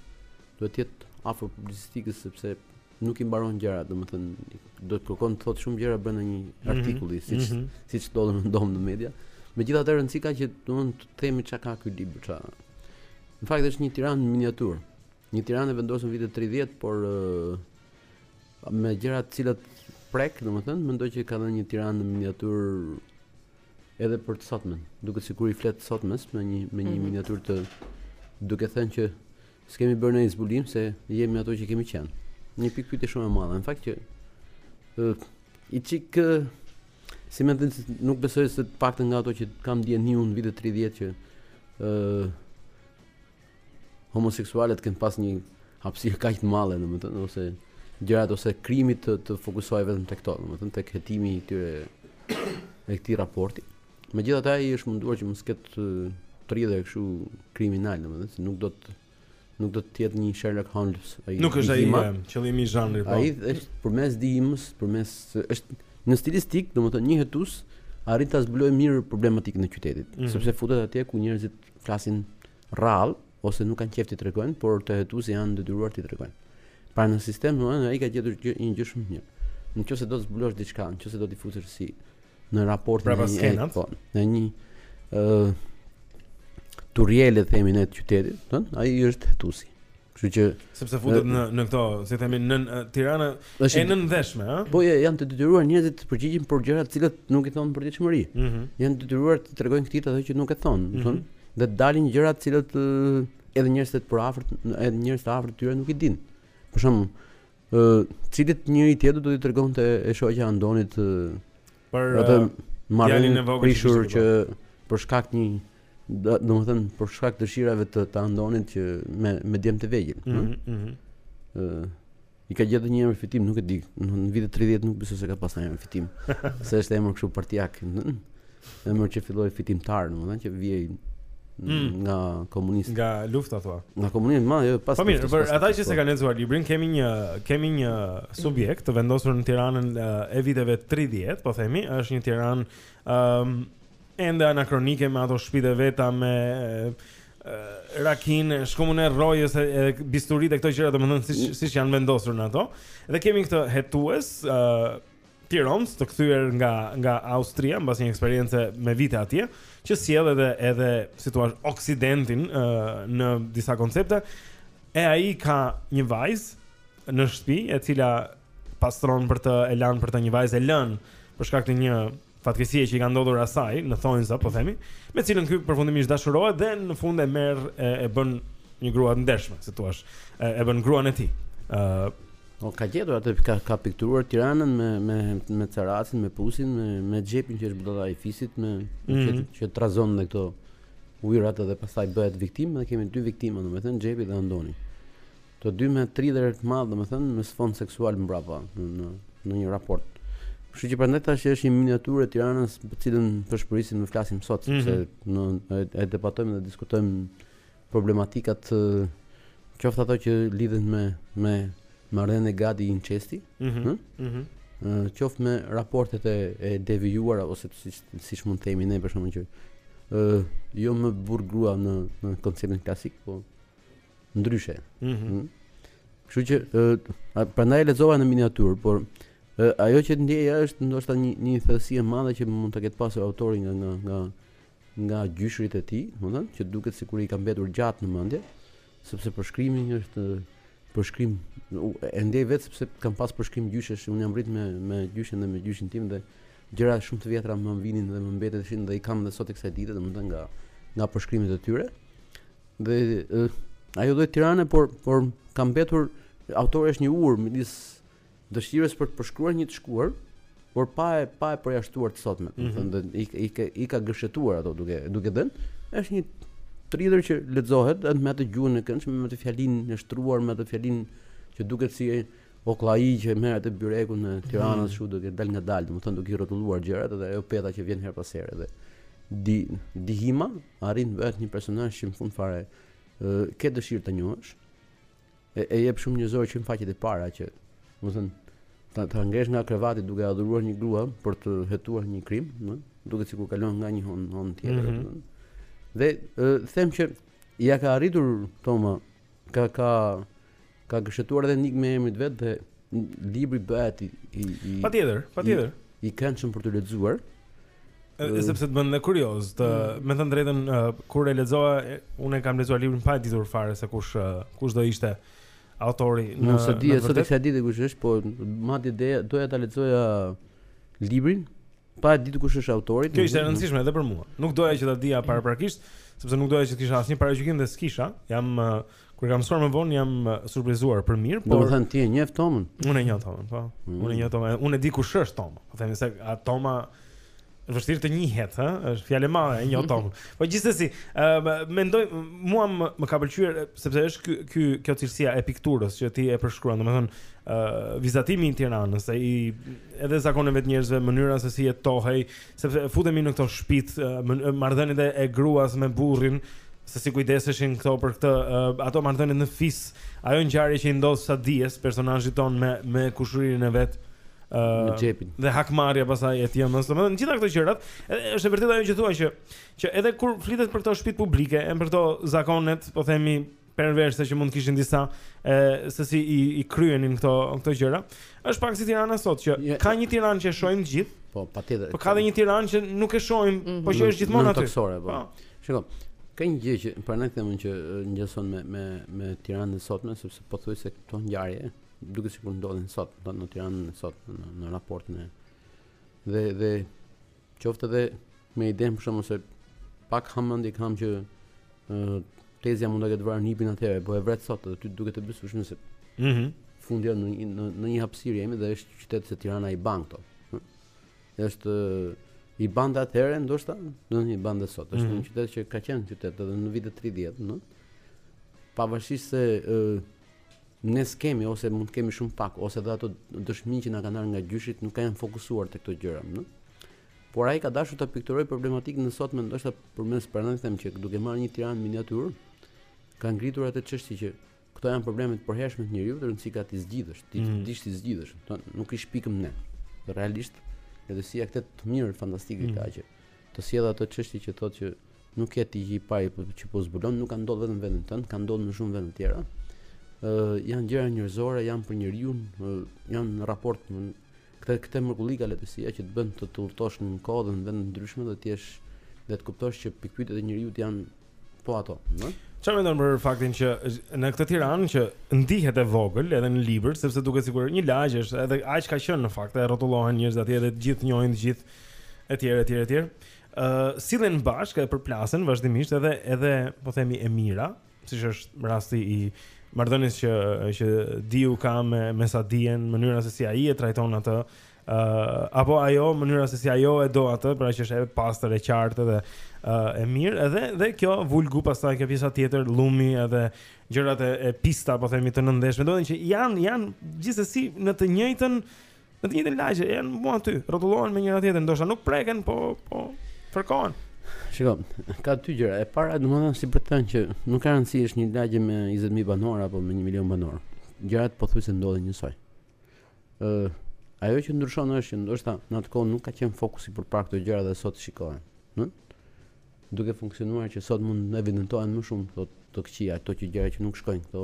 duhet të jetë afër publicistikës sepse nuk i mbaron gjërat, domethënë do të kërkon të thotë shumë gjëra brenda një mhm. artikulli, mm -hmm. siç mm -hmm. siç ndodhen në dom në media. Megjithatë rëndësi ka që domethënë të themi çka ka ky libër, ça. Në fakt është një Tiranë në miniaturë. Një Tiranë e vendosur në vitet 30, por uh, me gjëra të cilat prek, domethënë mendoj që ka dhënë një Tiranë në miniaturë edhe për të sotmen. Duket sikur i flet të sotmes me një me një mm -hmm. miniaturë të duke thënë që S'kemi bërë ndonjë zbulim se jemi ato që kemi qenë. Një pikëpyetje shumë e madhe. Në fakt që ë një çik si me thënë nuk besoj se të paktën nga ato që kam ndjerë unë në vitet 30 që ë homoseksualët kanë pas një hapësirë kaq të madhe, domethënë ose gjërat ose krimi të, të fokusohej vetëm tek to, domethënë tek hetimi i këtyre e këtij raporti. Megjithatë ai është munduar që mos ketë thriller kështu kriminal, domethënë se nuk do të nuk do të jetë një Sherlock Holmes ai. Nuk është ai qëllimi i zhanrit. Po. Ai është përmes dhimës, përmes është mjet stilistik, domethënë një hetues arrin ta zbulojë mirë problematikën e qytetit, mm -hmm. sepse futet atje ku njerëzit flasin rrallë ose nuk kanë qejf të tregojnë, por te hetuesi janë të detyruar të tregojnë. Pra në sistem, domethënë ai ka gjetur një gjë shumë mirë. Në qoftë se do të zbulosh diçka, në qoftë se do të fusësh si në raport me një po, në një ë uh, tunele themi të qytetit, do të ai është hetuesi. Kështu që sepse futet në në këto, si themi në Tiranën e nëndheshme, ëh. Po janë të detyruar njerëzit të përgjigjen për gjëra të cilat nuk i thonë në përditshmëri. Mm -hmm. Janë të detyruar të tregojnë këtij ato që nuk e thonë, mm -hmm. dhe të dalin gjëra të cilat edhe njerëzit të afërt, edhe njerëzit e afërt të tyre nuk i dinë. Për shembull, Ë, cilit njeri tjetër do t'i tregonte e shoqja e Andonit për atë marrëdhënie të prishur që për shkak një domethënë për shkak të dëshirave të të Andonit që me me djem të vegjël, ëh. Mm -hmm. Ë i ka gjetur një emër Fitim, nuk e di. Në vitet 30 nuk besoj se ka pasur emër Fitim. se është emër kështu partiak. Emër që filloi fitimtar, domethënë që vjen mm. nga komunist. Nga lufta thua. Nga komunizmi ma, jo pas. Po mirë, për ata që s'e kanë lexuar librin, kemi një kemi një subjekt të vendosur në Tiranën e viteve 30, po themi, është një Tiranë ëm um, ende anakronike me ato shtëpitë e veta me rakinë, shkumën e rrojës e, e bisturitë e këto gjëra domethënë siç siç janë vendosur në ato. Dhe kemi këtë hetues, ë uh, tirons, të kthyer nga nga Austria mbas një eksperiencë me vite atje, që sjell edhe edhe si thua Oksidentin ë në disa koncepte. E ai ka një vajzë në shtëpi e cila pastron për të e lan për të një vajzë e lënë për shkak të një fatkeqësie që i ka ndodhur asaj në thonjza po themi, me të cilën ky përfundimisht dashurohet dhe në fund e merr e, e bën një grua të ndershme, si thua, e, e bën gruan e tij. ë Po ka gjetur atë ka ka pikturuar Tiranën me me me Caracin, me Pusin, me me Xhepin që është budallai i fisit me mm -hmm. që, mhm. që trazon në këto ujërat dhe pastaj bëhet viktimë dhe kemi dy viktima, domethënë Xhepi dhe Andoni. Të dy me thriller të madh, domethënë me sfond seksual mbrapa në në, në një raport. Kështu që prandaj thashë është një miniaturë e Tiranës, për të cilën pëshpërisim ne, flasim sot, mm -hmm. sepse ne e, e debatojmë dhe diskutojmë problematikat qoftë ato që lidhen me me marrëdhënien e gati incesti, ëh, mm -hmm. mm -hmm. qoftë me raportet e, e devijuara ose siç siç mund të themi ne për shkakun se ëh jo më burr grua në në konceptin klasik, po ndryshe. Ëh. Mm -hmm. Kështu që ëh prandaj lexova në miniaturë, por ëh ajo që ndjeja është ndoshta një një thellësi e madhe që mund të ketë pasur autori nga nga nga nga gjyshërit e tij, domethënë që duket sikur i ka mbetur gjatë në mendje, sepse përshkrimi është përshkrim e ndjej vetë sepse kam pas përshkrim gjyshesh, unë jam rrit me me gjyshin dhe me gjyshin tim dhe gjëra shumë të vjetra më vinin dhe më mbeteshin dhe i kam dhe sot e kësaj dite, domethënë nga nga përshkrimet e tyre. Dhe e, ajo do Tiranën, por por kam përshtypjen autori është një urë midis dëshirës për të përshkruar një të shkuar, por pa e pa e përjashtuar të sotmen. Mm -hmm. Dhe i, i, ka, i ka gërshetuar ato duke duke dhënë. Është një thriller që lexohet edhe me atë gjuhën e këndshme, me atë fjalinë e shtruar, me atë fjalinë që duket si okllai që merr atë byrekun në Tiranë mm -hmm. ashtu dalëngadalë, domethënë duke i rrotulluar gjërat edhe ajo peta që vjen herë pas here dhe di dihima arrin bëhet një personazh që në fund fare ke dëshirë ta njohësh, E, e jep shumë njerëzor që në faqet e para që, domethënë, ta, ta ngresh nga krevati duke adhuruar një grua për të hetuar një krim, duket sikur kalon nga një hon në hon tjetër, mm -hmm. Dhe e, them që ia ka arritur Toma ka ka ka gërshetuar edhe nik me emrin e vet dhe libri bëhet i i patjetër, patjetër. I, i këndshëm për të lexuar. Edhe sepse të bën dhe kurioz, të mm. them të drejtën uh, kur e lexova, unë e kam lexuar librin pa e ditur fare se kush uh, kush do ishte autori në Nuk e di, sot e kësaj dite kush është, por madje ideja doja ta lexoja librin pa e ditur kush është autori. Kjo ishte e rëndësishme edhe për mua. Nuk doja që ta dija paraprakisht, sepse nuk doja që të kisha asnjë paragjykim dhe s'kisha. Jam uh, Kur kam mësuar më vonë jam surprizuar për mirë, por Domethënë ti e njeh Tomën? Unë e njeh Tomën, po. Mm. Unë e njeh Tomën. Unë e di kush është Toma. Po them se Toma është vështirë të njihet, ë? Është fjalë e madhe e njeh Tomën. Po gjithsesi, ë mendoj mua më, më ka pëlqyer sepse është ky ky kjo cilësia e pikturës që ti e përshkruan, domethënë ë vizatimi i Tiranës, edhe zakoneve të njerëzve, mënyra se si jetohej, Sepse futemi në këto shpitë marrëdhëniet e gruas me burrin, se si kujdeseshin këto për këtë, ato marrëdhëniet në fis, ajo ngjarje që i ndodh Sadijes personazhit tonë me me kushërinë e vet. Ë uh, Rexhepin. Dhe hakmarrja pastaj e s'ëmës. Domethënë gjitha këto gjërat, është e vërtetë ajo që thua që që edhe kur flitet për këto shpi publike, e për këto zakonet, po themi Pervesh se që mund të kishin disa e se si i, i kryenin këto këto gjëra. Është pak si Tirana sot që Je, ka një Tiranë që e shohim të gjithë. Po, patjetër. Po ka dhe një Tiranë që nuk e shohim, mm -hmm. po që është gjithmonë aty. Nëntokësore, po. po. Shiko. Ka një gjë që prandaj them unë që ngjason me me me Tiranën e sotme sepse pothuajse këto ngjarje duken sikur ndodhin sot, do në Tiranë sot në, në raportin e dhe dhe Qoftë edhe me idenë për shembull se pak hamendje kam që uh, tezja mund ta ketë vrarë nipin atëherë, po e vret sot edhe ty të duket e besueshme se Mhm. Në fund në një në, në një hapësirë jemi dhe është qytet se Tirana i ban këto. ë. Është ë, i ban atëherë ndoshta, domethënë i ban dhe sot. Është Mhm. një qytet që ka qenë qytet edhe në vitet 30, ë. Pavarësisht se ë, Ne s'kemi ose mund të kemi shumë pak ose dhe ato dëshmi që na kanë ardhur nga gjyshit nuk kanë fokusuar te këto gjëra, ëh. Por ai ka dashur ta pikturojë problematikën e sotme ndoshta përmes prandaj them që duke marrë një Tiranë miniaturë ka ngritur atë çështje që këto janë probleme të përhershme të njeriu, rëndësi ka t'i zgjidhësh, të mm. dish t'i zgjidhësh. Do nuk i shpikëm ne. Realisht, letërsia këtë të mirë fantastike mm. ka që të sjell atë çështje që thotë që Nuk je ti i pari që po zbulon, nuk ka ndodhur vetëm në vendin tënd, ka ndodhur në shumë vende të tjera. Ë janë gjëra njerëzore, janë për njeriu, janë në raport me këtë këtë mrekulli ka letërsia që të bën të të udhëtosh në kohë dhe në vende të ndryshme dhe të jesh dhe të kuptosh që pikëpyetjet e njeriu janë po ato, ëh. Çfarë mendon për faktin që në këtë Tiranë që ndihet e vogël edhe në libër sepse duket sikur një lagje është edhe aq ka qenë në fakt e rrotullohen njerëzit atje dhe të gjithë njohin të gjithë etj etj etj. ë uh, sillen bashkë dhe përplasen vazhdimisht edhe edhe po themi e mira, siç është rasti i marrëdhënies që që Diu ka me me Sadijen, mënyra se si ai e trajton atë, ë uh, apo ajo mënyra se si ajo e do atë, pra që është e pastër e qartë dhe uh, e mirë, edhe dhe kjo vulgu pastaj kjo pjesa tjetër, llumi edhe gjërat e, e pista, po themi të nëndheshme, domethënë që janë janë gjithsesi në të njëjtën Në të njëjtën lagje janë mu aty, rrotullohen me njëra-tjetrën, ndoshta nuk preken, po po fërkohen. Shiko, ka dy gjëra. E para, domethënë si për të thënë që nuk ka rëndësi është një lagje me 20000 banorë apo me 1 milion banorë. Gjërat pothuajse ndodhin njësoj. Ë, uh, ajo që ndryshon është që ndoshta në atë kohë nuk ka qenë fokusi për t'i parë këto gjëra dhe sot shikohen. Ëh? Duke funksionuar që sot mund të evidentohen më shumë këto të këqija, këto që gjëra që nuk shkojnë, këto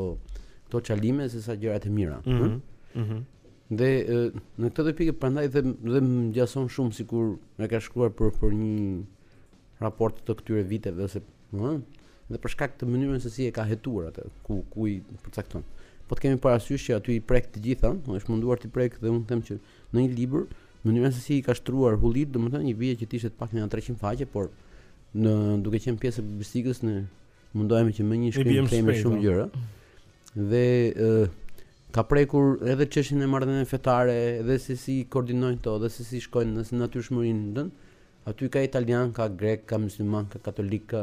këto çalime se sa gjërat e mira. Mm -hmm. Mm -hmm. Dhe në këtë pikë prandaj dhe dhe më ngjason shumë sikur e ka shkruar për për një raport të këtyre viteve ose, ëh, dhe për shkak të mënyrës se si e ka hetuar atë, ku ku i përcakton. Po të kemi parasysh që aty i prek të gjitha, është munduar të prekë dhe unë them që Në një libër, mënyra se si i ka shtruar Hulit, domethënë i vinte që të ishte të paktën 300 faqe, por ne duke qenë pjesë e publicistikës ne mundohemi që me një shkrim të themi shumë gjëra. Dhe ë ka prekur edhe çështjen e marrëdhënieve fetare, edhe se si koordinojnë to, edhe se si shkojnë në natyrshmërinë e tyre. Aty ka italianë, ka grekë, ka muslimanë, ka katolikë, ka,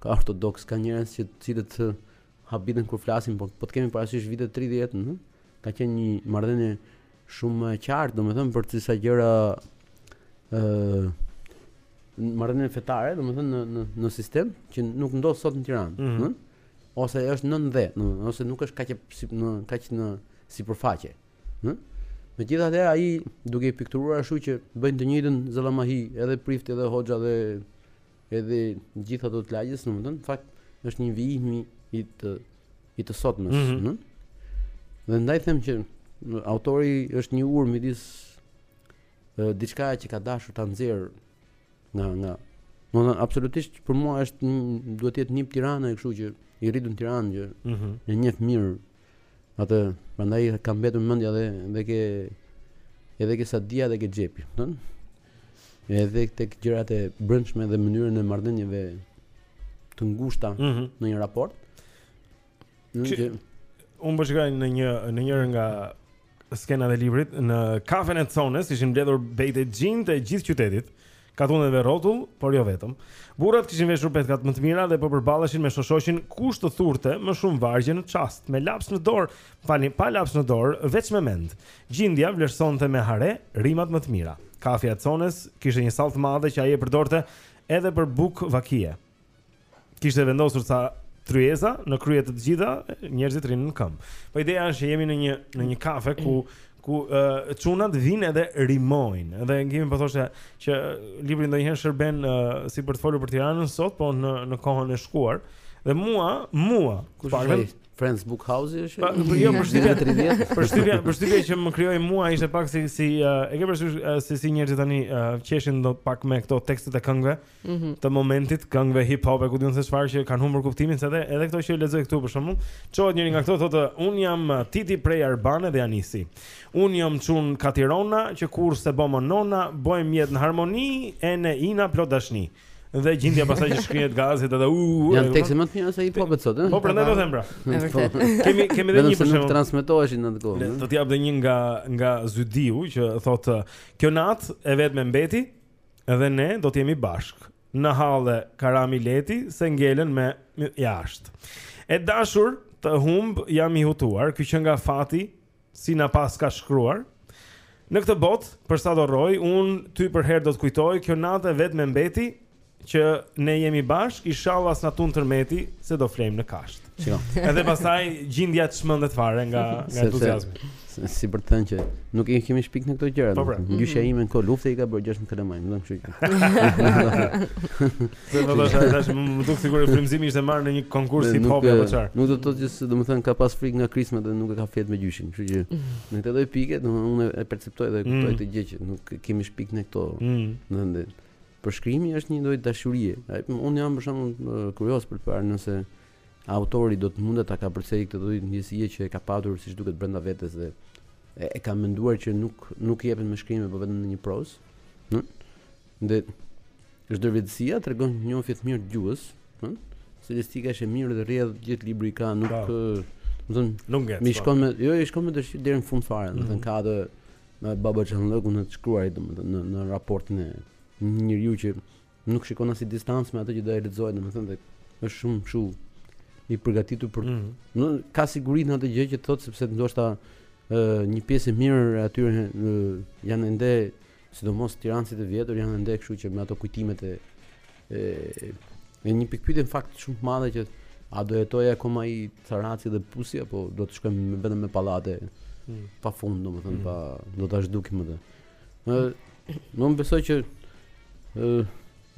ka ortodoksë, ka njerëz që të cilët habiten kur flasin, por po të kemi parasysh vitet 30, ëh, ka qenë një marrëdhënie Shumë më e qartë, domethënë për disa gjëra ë uh, marrëdhënie fetare, domethënë në në në sistem që nuk ndodh sot në Tiranë, mm -hmm. Ose është nën dhe, domethënë, ose nuk është kaq si në kaq në sipërfaqe, ëh? Hm? Megjithatë ai duke i pikturuar ashtu që bëjnë të njëjtën zallamahi edhe prifti edhe hoxha dhe Edhe gjithë ato të lagjes, domethënë, në fakt, është një vijim i të, i të sotmes, mm -hmm. Dhe ndaj them që autori është një urë midis diçkaje që ka dashur ta nxjerr nga nga domethënë absolutisht për mua është një, duhet të jetë një tiranas kështu që i rritur në Tiranë që mm -hmm. e njeh mirë atë prandaj ka mbetur mendja dhe dhe ke edhe ke zallahia dhe ke xhepi domethënë Edhe tek gjërat e brendshme dhe mënyrën e marrëdhënieve të ngushta mm -hmm. në një raport. Që un po shikoj në një në njërin nga skenat e librit në kafen e Cones ishin mbledhur bejtexhinjtë e gjithë qytetit. Katuneve rrotull, por jo vetëm. Burrat kishin veshur petkat më të mira dhe po përballeshin me shoshoqin kush të thurte më shumë vargje në çast. Me laps në dorë, Falni, pa laps në dorë, veç me mend. Gjindja vlerësonte me hare rimat më të mira. Kafja e Cones kishte një sallë të madhe që ai e përdorte edhe për bukë vakie. Kishte vendosur ca tryeza në krye të të gjitha, njerëzit rrinin në këmbë. Po ideja është që jemi në një në një kafe ku ku uh, çunat vijnë edhe rimojnë. Edhe kemi po thoshte që libri ndonjëherë shërben uh, si për të folur për Tiranën sot, po në në kohën e shkuar. Dhe mua, mua, kush është Friends Book House-i është. Po, po jo, përshtypja 30. Përshtypja, përshtypja që më krijoi mua ishte pak si si uh, e ke parasysh uh, si si njerëzit tani uh, qeshin do pak me këto tekstet e këngëve mm -hmm. të momentit, këngëve hip hop e ku di unë se çfarë që kanë humbur kuptimin se edhe edhe këto që lexoj këtu për shembull, çohet njëri nga këto thotë un jam Titi prej Arbane dhe ia nisi. Un jom çun ka Tirona që kur se m'bo nona, bojmë jetë në harmoni e ne jena plot dashni. Dhe gjindja pastaj që shkrihet gazit edhe u Janë tekste më të mirë se hip hopi sot, ëh. Po prandaj po them pra. Vërtet. Kemi kemi edhe një për shemb. Transmetoheshin në atë kohë. Do të jap edhe një nga nga Zydiu që thotë kjo natë e vetme mbeti edhe ne do të jemi bashk. Na hall e ka ra mileti se ngelëm jashtë. E dashur të humb jam i hutuar, ky që nga fati Siç na paska shkruar Në këtë botë, për sa do rroj, unë ty përherë do të kujtoj, kjo natë e vetme mbeti, që ne jemi bashkë, ishalla s'na tund tërmeti, se do flejmë në kashtë. Qo. Edhe pasaj, gjindja të çmendet fare nga, nga entuziasmi. Si për të thënë që nuk i kemi shpik ne këto gjëra. Po pra. Gjyshja ime në kohë lufte i ka bërë gjashtë kalamaj, nuk kështu. Këtë më thoshë, tash më duk sikur frymëzimi ishte marrë në një konkurs hip hop apo çfarë. Nuk do të thotë që domethënë ka pas frikë nga krisma dhe nuk ka fjet me gjyshin, kështu që mm. në këtë lloj pike domethënë unë e perceptoj dhe e kuptoj mm. këtë gjë që nuk kemi shpik ne këto mm. vende. Përshkrimi është një lloj dashurie. Unë jam për shembull kurioz për të parë nëse autori do të mundet ta kapërcejë këtë lloj ndjesie që e ka patur siç duket brenda vetes dhe e, e ka menduar që nuk nuk i jepet me shkrim, po vetëm në një prozë. Ëh. Dhe zhdërvetësia tregon një njohje të mirë të gjuhës, hm? Stilistika është e mirë dhe rrjedh gjithë libri ka nuk... Ka. Domethënë, Lunget, mi po. shkon me, jo, i shkon me dëshirë deri në fund fare, domethënë, mm. ka atë babaxhanllëkun e të shkruarit, domethënë, në, në raportin e një njeriu që nuk shikon asnjë distancë me atë që do e lexojë, domethënë, dhe është shumë shumë i përgatitur për... Mm. Domethënë, ka siguri në atë gjë që thotë, sepse ndoshta një pjesë e mirë e atyre janë ende Sidomos tiranësit e vjetër janë ende kështu që me ato kujtimet e e me një pikëpyetje në fakt shumë të madhe që a do jetojë akoma ai caraci dhe pusi apo do të shkojmë vetëm me pallate mm. pa fund, domethënë mm. pa do ta zhdukim atë. Ë, më besoj që ë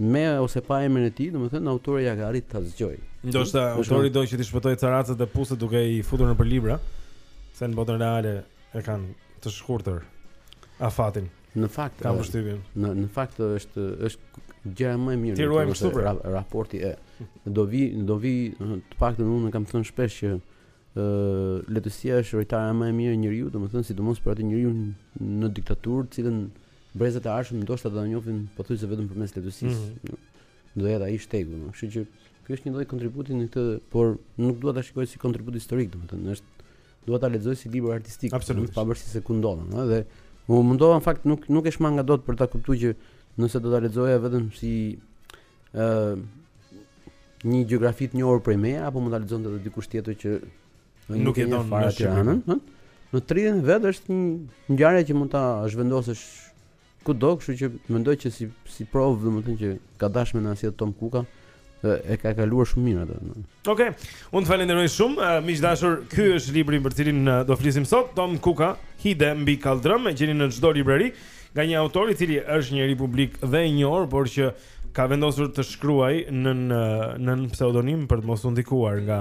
me ose pa emrin e tij, domethënë autori ja ka arrit ta zgjojë. Ndoshta autori do që të shpëtojë caracat e puset duke i futur nëpër libra, se në botën reale e kanë të shkurtër afatin. Në fakt ka vështirësi. Në në fakt është është gjëja më e mirë. T'i ruajmë këtu pra. raporti e do vi do vi të paktën unë kam thënë shpesh që ë letërsia është rojtarja më e mirë e njeriut, domethënë sidomos për atë njeriun në diktaturë, të cilën brezat e ardhshëm ndoshta do ta njohin pothuajse vetëm përmes letërsisë. Mm -hmm. Do jetë ai shtegu, no? kështu që ky është një lloj kontributi në këtë, por nuk dua ta shikoj si kontribut historik, domethënë është Dua ta lexoj si libër artistik, absolutisht pavarësisht se ku ndodhen, ëh, dhe u mundova në fakt nuk nuk e shmanga dot për ta kuptuar që nëse do ta lexoja vetëm si ë uh, një gjeografi të njohur prej meje apo mund ta lexonte edhe dikush tjetër që nuk e don fare Tiranën, ëh. Në 30 vjetët është një ngjarje që mund ta zhvendosësh Kudo, kështu që mendoj që si si provë, domethënë që ka dash me na sjell Tom Kuka, e ka kaluar shumë mirë atë. Okej. Okay. Unë të falenderoj shumë. Uh, Miq të dashur, ky është libri për cilin uh, do flisim sot, Tom Kuka, Hide mbi kaldrëm, e gjeni në çdo librari, nga një autor i cili është njeri publik dhe i njohur, por që ka vendosur të shkruajë nën uh, nën pseudonim për të mos u ndikuar nga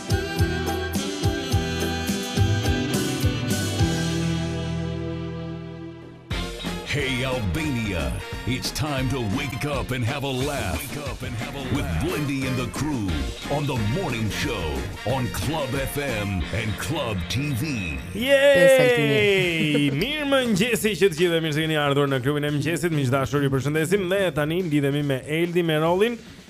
Hey Albania, it's time to wake up and have a laugh. Wake up and have a laugh with Blendi and the crew on the morning show on Club FM and Club TV. Yay! Mirëmëngjesi që të gjithë mirë se keni ardhur në klubin e mëngjesit. Miq të dashur, ju përshëndesim dhe tani lidhemi me Eldi Merollin.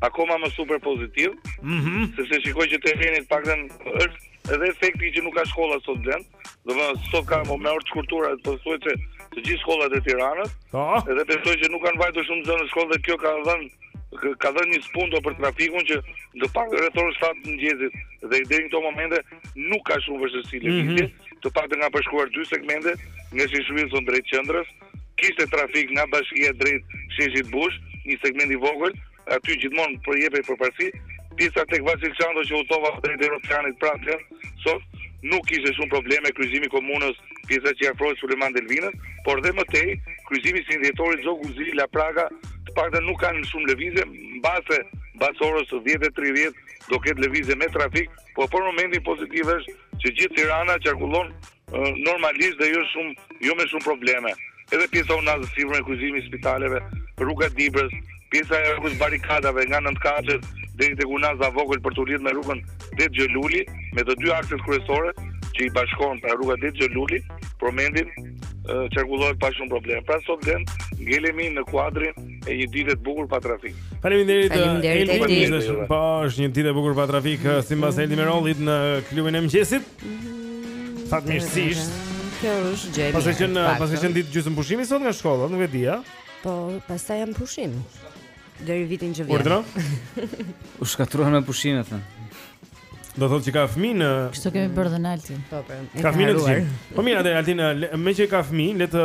akoma më super pozitiv, mm -hmm. sepse shikoj që terreni të paktën është edhe efekti që nuk ka shkolla sot Blend. Do të thotë sot ka me orë të shkurtuara të pothuajse se të gjithë shkollat e Tiranës. Po. Edhe besoj që nuk kanë vajtur shumë sot në shkollë dhe kjo ka dhënë ka dhënë një spundo për trafikun që në pak rreth orës 7 të mëngjesit dhe deri në këto momente nuk ka shumë vështirësi lëvizje. Mm -hmm. Të paktën kam përshkuar dy segmente, nga sheshi Wilson drejt qendrës, kishte trafik nga bashkia drejt sheshit Bush, një segment i vogël, aty gjithmonë po jepej përparësi, pjesa tek Vasil Shanto që udhëtova drejt Europianit prapë sot nuk kishte shumë probleme, kryqëzimi i komunës, pjesa që i afrohet Sulejman Delvinës, por dhe më tej, kryqëzimi i i njëzet e një dhjetorit Zogu i Zi, Lapraka, të paktën nuk kanë shumë lëvizje, mbase mbas orës dhjetë e tridhjetë do ketë lëvizje me trafik, por për momentin pozitiv është që gjithë Tirana qarkullon normalisht dhe jo shumë jo me shumë probleme. Edhe pjesa e unazës sipërme kryqëzimi i spitaleve, rruga e Dibrës, pjesa e rrugës Barrikadave nga nëntëkatëshet deri tek unaza e vogël për t'u lidhur me rrugën Ded Gjo Luli, me të dy akset kryesore që i bashkon pra rruga Ded Gjo Luli, për momentin qarkullohet pa shumë probleme. Pra sot Blend ngelemi në kuadrin e një ditë të bukur pa trafik. Faleminderit. Faleminderit Eldi. Eh, po, është një ditë e bukur pa trafik eh, sipas Eldi Merollit në klubin e mëngjesit. Mhm. Fatmirësisht. Kjo është gjë. Pasi qenka pasi qenka ditë gjysmë pushimi sot nga shkolla, nuk e di a. Po, pastaj janë pushim. Deri vitin që vjen. Urdhro? U shkatërruan me pushimet. Do thotë që ka fëmijë në Kështu kemi bërë dhe ne Altin. Po, po. Ka fëmijë në gjë. Po mirë, atë Altin, eh, me që ka fëmijë, le të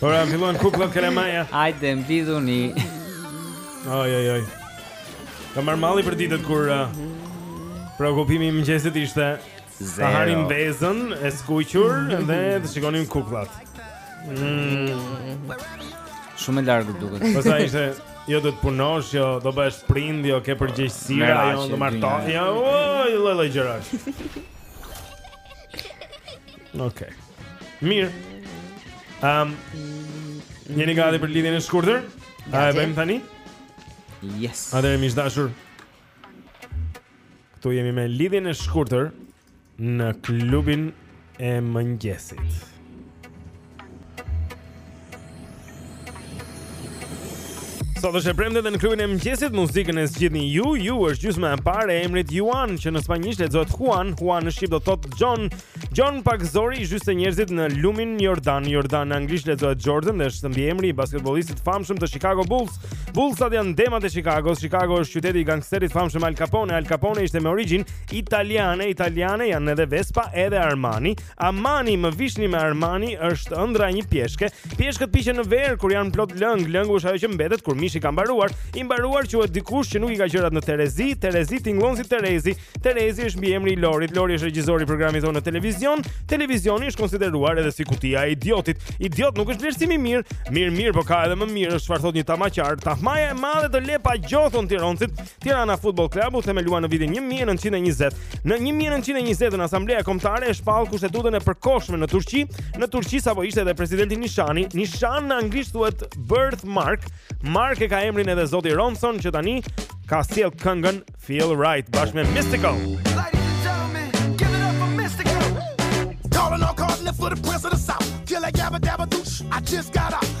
Ora filluan kukllat kremaja. Hajde mblidhuni. Oj oj oj. Ka marrë malli për ditët kur uh, preokupimi i mëngjesit ishte ta hanim vezën e skuqur dhe të shikonim kukllat. Mm. Shumë e largët duket. Pasa ishte Jo do të punosh, jo do bëhesh prind, jo ke përgjegjësira, jo do martohesh, jo, oj, lloj lloj gjërash. Okej. Okay. Mirë. Ehm, um, jeni gati për lidhjen e shkurtër? A e bëjmë tani? Yes. Atëherë miq të dashur. Këtu jemi me lidhjen e shkurtër në klubin e mëngjesit. Sot është e premte dhe në klubin e mëngjesit muzikën e zgjidhni ju. Ju është gjysma e parë e emrit Juan që në spanjisht lexohet Huan. Huan në shqip do thotë Gjon. Gjon Pagëzori i zhyste njerëzit në lumin Jordan. Jordan në anglisht lexohet Xhordan dhe është mbiemri i basketbollistit të famshëm të Chicago Bulls. Bullsat janë demat e Chicagos. Chicago është qyteti i gangsterit të famshëm Al Capone. Al Capone ishte me origjinë italiane, italiane janë edhe Vespa edhe Armani. Amani më vishni me Armani është ëndrra e një pjeshke. Pjeshkët piqen në verë kur janë plot lëng, lëngu është ajo që mbetet kur mishi ka mbaruar. I mbaruar quhet dikush që nuk i ka gjërat në terezi, terezi tingëllon si Terezi. Terezi është mbiemri i Lorit, Lori është regjisori i programit tonë në televizion. Televizioni është konsideruar edhe si kutia e idiotit. Idiot nuk është vlerësim i mirë. Mirë, mirë, po ka edhe më mirë, është çfarë thotë një tamaqar. Tahmaja e madhe të le pa gjo, thonë tironsit. Tirana Football Club u themelua në vitin 1920. Në 1920-n Asambleja Kombëtare e shpall kushtetutën e përkohshme në Turqi, në Turqi sapo ishte edhe presidenti Nishani, Nishan në anglisht thuhet birthmark. Mark e ka emrin edhe zoti Ronson që tani ka sjellë këngën Feel Right bashkë me Mystikal. Calling all cars in here for the prince of the south. Kill that yabba dabba doo sh, I just got out.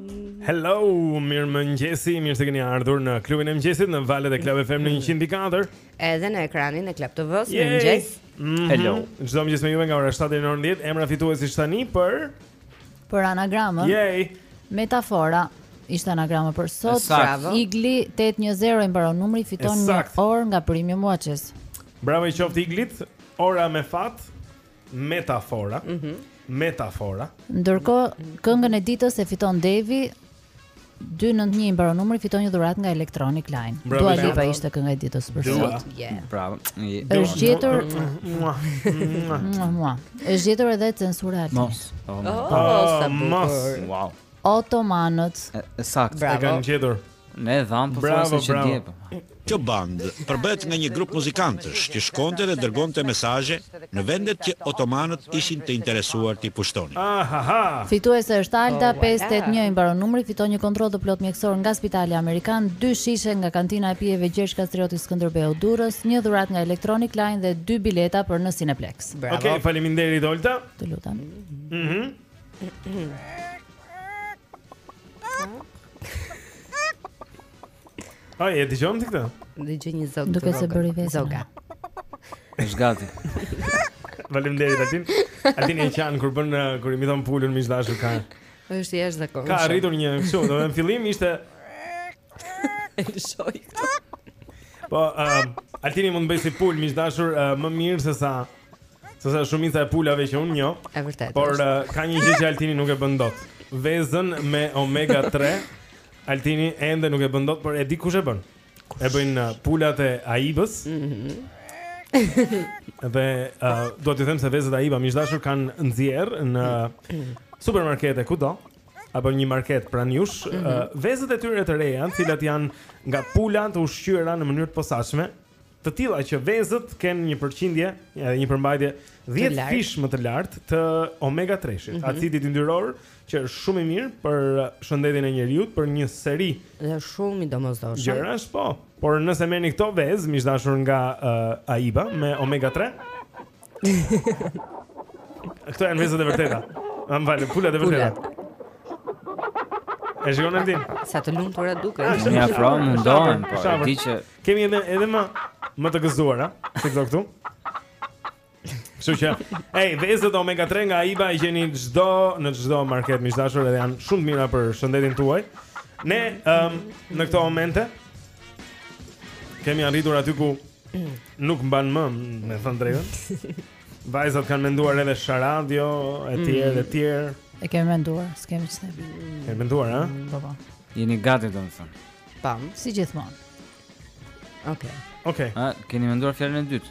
Hello, mirëmëngjesi, mirë se keni ardhur në klubin e mëngjesit në valët e Club FM në 104 Edhe në ekranin e Club TV-së, mirëmëngjes mhm. Hello Çdo mëngjes me juve nga ora 7 e në orën 10, emra fituesish tani për Për anagramën Yay Metafora Ishte anagrama për sot Bravo Igli 810 i mbaron numri fiton një orë nga Premium Watches Bravo i qoftë Iglit Ora me fat Metafora. Mhm. Mm metafora. Ndërkohë, këngën e ditës e fiton Devi 291 i mbaron numri fiton një dhuratë nga Electronic Line. Dua Lipa ishte kënga e ditës për sot. Yeah. Bravo. Është gjetur. Është gjetur edhe censura e Mos. Oh, sa bukur. Wow. Otomanët. Saktë. E kanë gjetur. Ne dhamë pothuajse që dje. Kjo bandë përbëhet nga një grup muzikantësh që shkonte dhe dërgonte mesazhe në vendet që otomanët ishin të interesuar t'i pushtonin. Fituese është Alda pesë tetë një i mbaron numri, fiton një kontroll të plotë mjekësor nga Spitali Amerikan, dy shishe nga Kantina e Pijeve Gjergj Kastrioti Skënderbeu Durrës, një dhuratë nga Electronic Line dhe dy bileta për në Cineplex. Okej, faleminderit Olta. Të lutem. Mhm. A e dëgjon ti këtë? Dëgjoj një zog. Duket se bëri vezë. Zoga. Është gati. Faleminderit Altin. Altini e qan kur bën kur imiton pulën miq të dashur ka. Është jashtëzakonisht. Ka arritur një kështu, domethënë në fillim ishte Elshoj. Po, uh, Altini mund të bëjë si pulë miq të dashur uh, më mirë se sa Se sa shumica e pulave që unë njoh E vërtetë Por uh, ka një gjë që Altini nuk e bën dot Vezën me omega 3 Altini ende nuk e bën dot Por e di kush e bën E bëjnë uh, pulat e Aibës mm -hmm. Dhe uh, do t'ju them se vezët Aiba miq të dashur kanë nxjerrë Në supermarkete kudo Apo në një market pranë jush mm -hmm. uh, Vezët e tyre të reja Të cilat janë nga pula të ushqyera në mënyrë të posaçme të tilla që vezët të kenë një përqindje, edhe një përmbajtje 10 lartë. fish më të lartë të omega 3-shit, Mhm. acidit yndyror që është shumë i mirë për shëndetin e njeriu, për një seri Dhe është shumë i domosdoshëm. gjërash, po. Por nëse merrni këto vezë, miq të dashur nga uh, Aiba me omega 3, këto janë vezët e vërteta. A më fal, pulat e vërteta. E shikon Altin? Sa të lumtura duken. Më afro, më ndohem, po. Shafër. E di që Kemi edhe edhe më më të gëzuara, si këto këtu. Kështu që, ej, vezët omega 3 nga Aiba i gjeni çdo në çdo market miq të dashur dhe janë shumë të mira për shëndetin tuaj. Ne um, në këto momente kemi arritur aty ku nuk mban më, me thënë të drejtën. Vajzat kanë menduar edhe sharadio e tjerë mm. e tjerë. E kemi menduar, s'kemi ç'të. E keni menduar, ha? Po po. Jeni gati domethënë. Pam. Si gjithmonë. Okej. Okay. Okej. Okay. A keni menduar fjalën e dytë?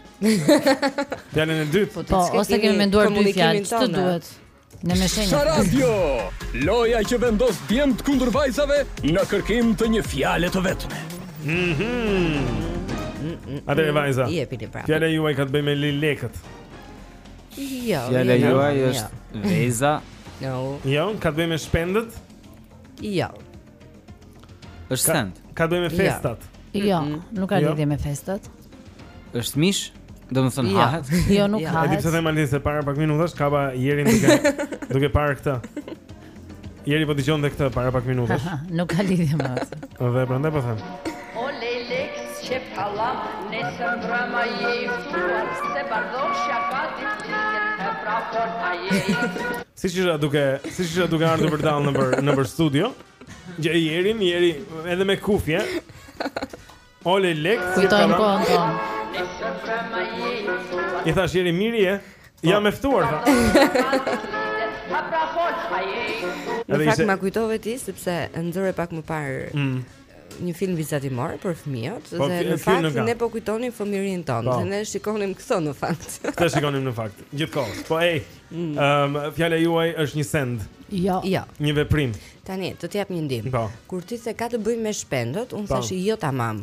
fjalën e dytë. Po, po ose kemi menduar dy fjalë, ç'të duhet? Në meshenjë. Sharadio. Loja që vendos djemtë kundër vajzave në kërkim të një fjale të vetme. Mhm. Mm Hajde vajza. Je pini prapë. Fjala juaj ka të bëjë me lejlekët. Jo. Fjala jo, juaj jo. është veza. Jo. Jo, ka të bëjë me shpendët? Jo. Është send. Ka të bëjë me festat. Jo, jo nuk ka jo. lidhje me festat. Është mish? Do të thonë jo. hahet? Jo, nuk hahet. Edhe pse them Alin se para pak minutash kapa Jerin duke duke parë këtë. Jeri po dëgjonte këtë para pak minutash. Nuk ka lidhje me atë. Dhe prandaj po them. O lejlek, çe palla, nesër mbrëma je i ftuar, se bardhosh ja fatit, se prapon a je. Siç isha duke, siç isha duke ardhur vërdallë nëpër nëpër studio. Gjej Jerin, Jeri edhe me kufje. O lejlek, si ka më. I thashë Jeri mirë je? Po. Jam i ftuar tha. Në fakt ma kujtove ti sepse nxore pak më parë. Mm. një film vizatimor për fëmijët po, dhe në fakt ne po kujtonim fëmijërinë tonë po. dhe ne shikonim këto në fakt. Këto shikonim në fakt. Gjithë kohës. Po ej. Ëm mm. um, fjala juaj është një send. Jo. Jo. Një veprim. Tani do t'jap një ndihmë. Po. Kur ti the ka të bëjë me shpendët, unë po. thashë jo tamam.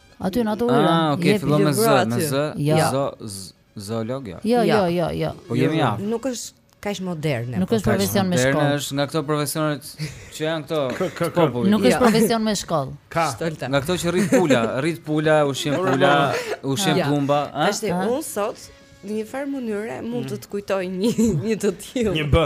Aty në ato ujra. Ah, okay, fillon me zë, me zë. Jo, zë, zoolog jo. Jo, jo, jo, jo. Po jemi jo, aftë. Nuk është kaq moderne. Nuk po është profesion me shkollë. Moderne është nga këto profesionet që janë këto popullit. Nuk është jo. profesion me shkollë. Ka. Nga këto që rrit pula, rrit pula, ushqen pula, ushqen pëllumba, a? Është unë sot në një farë mënyre mund të të kujtoj një një të tillë. Një B.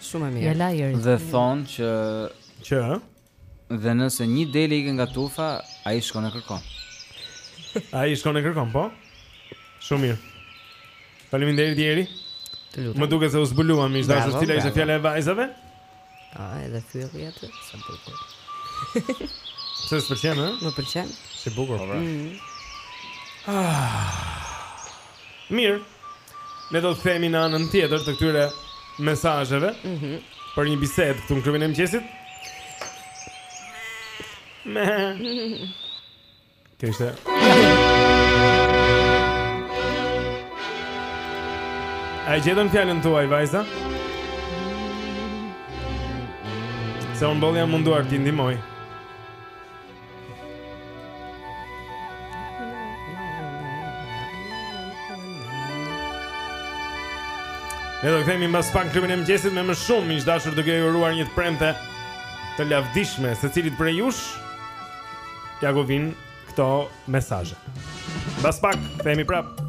Shumë mirë. Ja la Iris. Dhe thon që që dhe nëse një dele ikën nga tufa, ai shkon e kërkon. Ai shkon e kërkon, po? Shumë mirë. Faleminderit Jeri. Të lutem. Më duket se u zbuluam, miq të dashur, cila ishte fjala e vajzave? A, edhe fylli atë, sa bukur. Sa të pëlqen, ë? Më pëlqen. Si bukur. Po, pra. Mm. Ah. Mirë, ne do të kthehemi në anën tjetër të këtyre mesazheve për një bisedë këtu në klubin e mëngjesit. Kjo ishte A e gjetët fjalën tuaj vajza? Se unë boll jam munduar t'i ndihmoj Ne do të kthehemi mbas pak në klubin e mëngjesit me më shumë miq të dashur duke ju uruar një të premte të lavdishme secilit prej jush. Ja ku vijnë këto mesazhe. Mbas pak kthehemi prapë.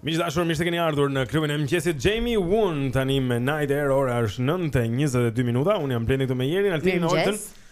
Miq të dashur, mirë se keni ardhur në klubin e mëngjesit. Jamie Woon tani me Night Air ora është 9:22 minuta. Unë jam Blendi këtu me Jerin, Altin Olsen. Mirë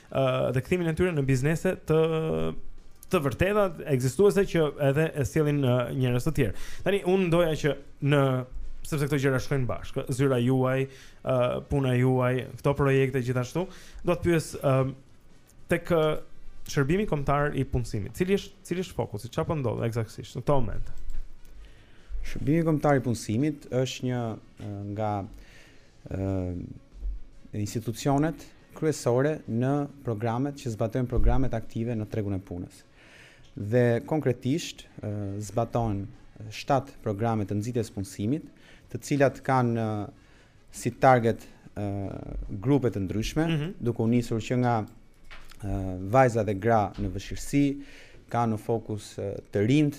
uh, dhe kthimin e tyre në biznese të të vërteta ekzistuese që edhe sjellin uh, njerëz të tjerë. Tani unë doja që në sepse këto gjëra shkojnë bashkë, zyra juaj, uh, puna juaj, këto projekte gjithashtu, dua të pyes uh, tek uh, shërbimi kombëtar i punësimit. Cili është cili është fokusi? Çfarë po ndodh eksaktësisht në këtë moment? Shërbimi kombëtar i punësimit është një nga institucionet kryesore në programet që zbatojnë programet aktive në tregun e punës. Dhe konkretisht zbaton 7 programe të nxitjes së punësimit, të cilat kanë si target grupe të ndryshme, mm -hmm. duke u nisur që nga vajza dhe gra në vështirësi, ka në fokus të rinjtë,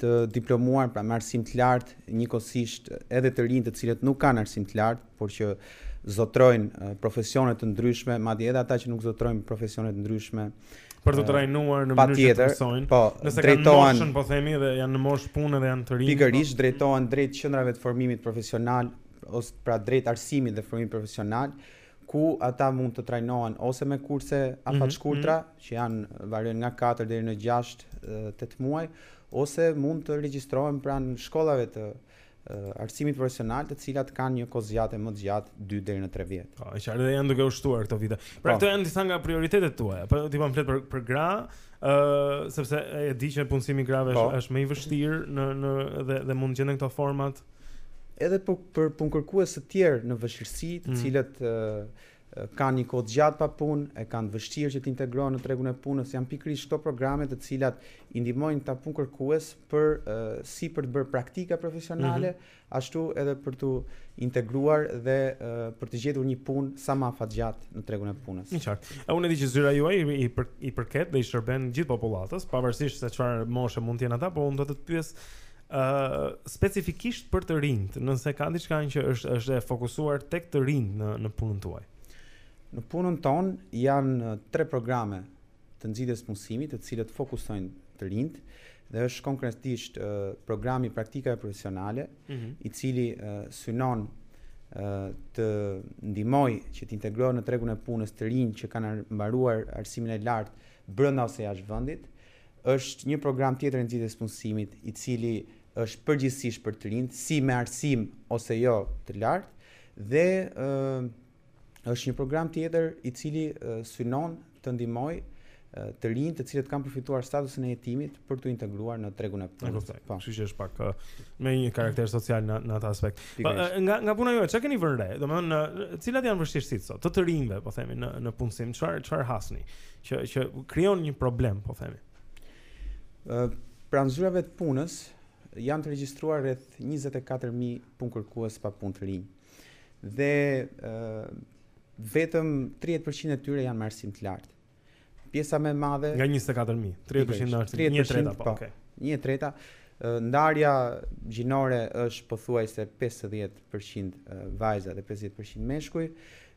të diplomuar, pra me arsim të lartë, njëkohësisht edhe të rinj të cilët nuk kanë arsim të lartë, por që zotrojnë profesione të ndryshme, madje edhe ata që nuk zotrojnë profesione të ndryshme për t'u trajnuar në mënyrë që të mësojnë. Po, nëse drejtohen, kanë moshën, po themi dhe janë në moshë pune dhe janë të rinj. Pikërisht po. drejtohen drejt qendrave të formimit profesional ose pra drejt arsimit dhe formimit profesional, ku ata mund të trajnohen ose me kurse afatshkurtra, mhm, mm -hmm. që janë variojnë nga 4 deri në 6 8 muaj, ose mund të regjistrohen pranë shkollave të arsimit profesional, të cilat kanë një kohëzgjatje më të gjatë 2 deri në 3 vjet. Po, e qartë dhe janë duke u shtuar këto vite. Pra po. këto janë disa nga prioritetet tuaja. Po ti po flet për për gra, ë uh, sepse e di që punësimi i grave është po. është më i vështirë në në dhe dhe mund të gjenden këto format. Edhe për, për punëkërkues të tjerë në vështirësi, të mm. cilët kanë një kohë të gjatë pa punë, e kanë të vështirë që të integrohen në tregun e punës, janë pikërisht këto programe të cilat i ndihmojnë këta punëkërkues për uh, si për të bërë praktika profesionale, mm -hmm. ashtu edhe për t'u integruar dhe uh, për të gjetur një punë sa më afatgjatë në tregun e punës. E qartë. E unë e di që zyra juaj i për, i përket dhe i shërben gjithë popullatës, pavarësisht se çfarë moshe mund të jenë ata, por unë do të të pyes ë uh, specifikisht për të rinjtë, nëse ka diçka që është është e fokusuar tek të rinjtë në në punën tuaj. Në punën tonë janë tre programe të nxitjes së punësimit, të cilët fokusojnë të rinjtë dhe është konkretisht uh, programi i praktikave profesionale, mm -hmm. i cili uh, synon të ndihmojë që të integrohen në tregun e punës të rinj që kanë mbaruar arsimin e lartë brënda ose jashtë vendit, Është një program tjetër i nxitjes së punësimit, i cili është përgjithësisht për të rinjtë, si me arsim ose jo të lartë dhe është një program tjetër i cili synon të ndihmojë të rinjtë të cilët kanë përfituar statusin e jetimit për t'u integruar në tregun e punës. Po, kështu që është pak me një karakter social në në atë aspekt. Po, nga nga puna juaj, çka keni vënë re? Domethënë, cilat janë vështirësitë sot? Të të rinjve, po themi në në punësim, çfarë çfarë hasni? Që që krijon një problem, po themi. Ë pranë zyrave të punës janë të regjistruar rreth 24000 punëkërkues të papunë të rinj. Dhe ë vetëm 30% e tyre janë me arsim të lartë. Pjesa më e madhe nga 24000, 30% arsim, 1/3 po. Okay. 1/3 ndarja gjinore është pothuajse 50% vajza dhe 50% meshkuj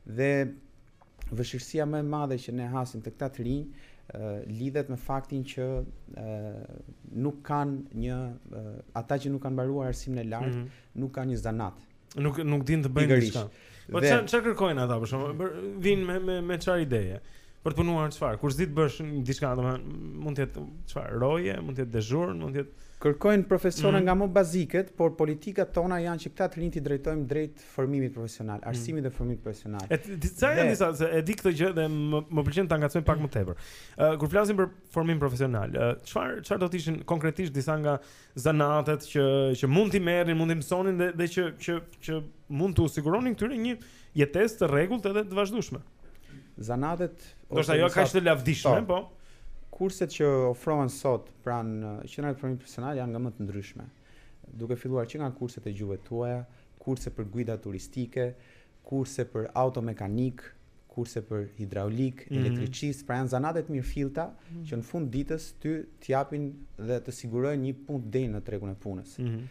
dhe vështirësia më e madhe që ne hasim te këta të rinj lidhet me faktin që nuk kanë një ata që nuk kanë mbaruar arsimin e lartë, mm -hmm. nuk kanë një zanat. Nuk nuk din të bëjnë diçka. Po çfarë çfarë kërkojnë ata për shembull? Vin me me me çfarë ideje? Për të punuar çfarë? Kur s'di të bësh diçka, domethënë mund të jetë çfarë? Roje, mund të jetë dezhurn, mund të jetë kërkojnë profesione mm -hmm. nga më baziket, por politikat tona janë që këta të rinj t'i drejtojmë drejt formimit profesional, mm. arsimit dhe formimit profesional. E di se janë disa se e di këtë gjë dhe më, më pëlqen ta ngacmoj pak më tepër. Ë uh, kur flasim për formim profesional, çfarë uh, çfarë do të ishin konkretisht disa nga zanatet që që mund t'i merrnin, mund t'i mësonin dhe dhe që që që mund t'u siguronin këtyre një jetesë të rregullt edhe të vazhdueshme. Zanatet do thosha jo kaq të lavdishme, po. po. Kurset që ofrohen sot pranë qendrave të formimit profesional janë nga më të ndryshme. duke filluar që nga kurset e gjuhëve të huaja, kurse për guida turistike, kurse për automekanik, kurse për hidraulik, mm -hmm. elektriçist, pra janë zanate të mirëfillta mm -hmm. që në fund të ditës ty t'japin dhe të sigurojnë një punë të denjë në tregun e punës. Mm -hmm.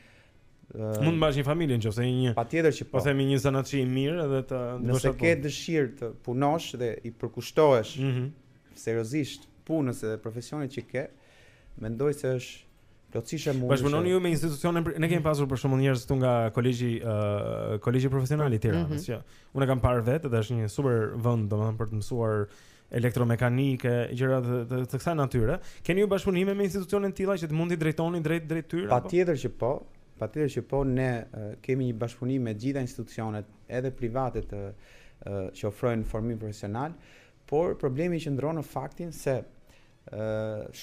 Uh, mund të mbash një familje nëse një një patjetër që po. Po themi një zanatçi i mirë edhe të nëse po. ke dëshirë të punosh dhe i përkushtohesh mm -hmm. seriozisht punës dhe profesionit që ke, mm Mendoj se është plotësisht e mundur. Bashkëpunoni ju me institucione, ne kemi pasur për shembull njerëz këtu nga kolegji ë uh, kolegji profesional i Tiranës, mm -hmm. që unë e kam parë vetë dhe është një super vend domethënë për të mësuar elektromekanike, gjëra të, të, të kësaj natyre. Keni ju bashkëpunime me institucione të tilla që të mund t'i drejtoni drejt drejt tyre? Patjetër që po. Patjetër që po ne uh, kemi një bashkëpunim me gjitha institucionet, edhe private të uh, që ofrojnë formim profesional, por problemi qëndron në faktin se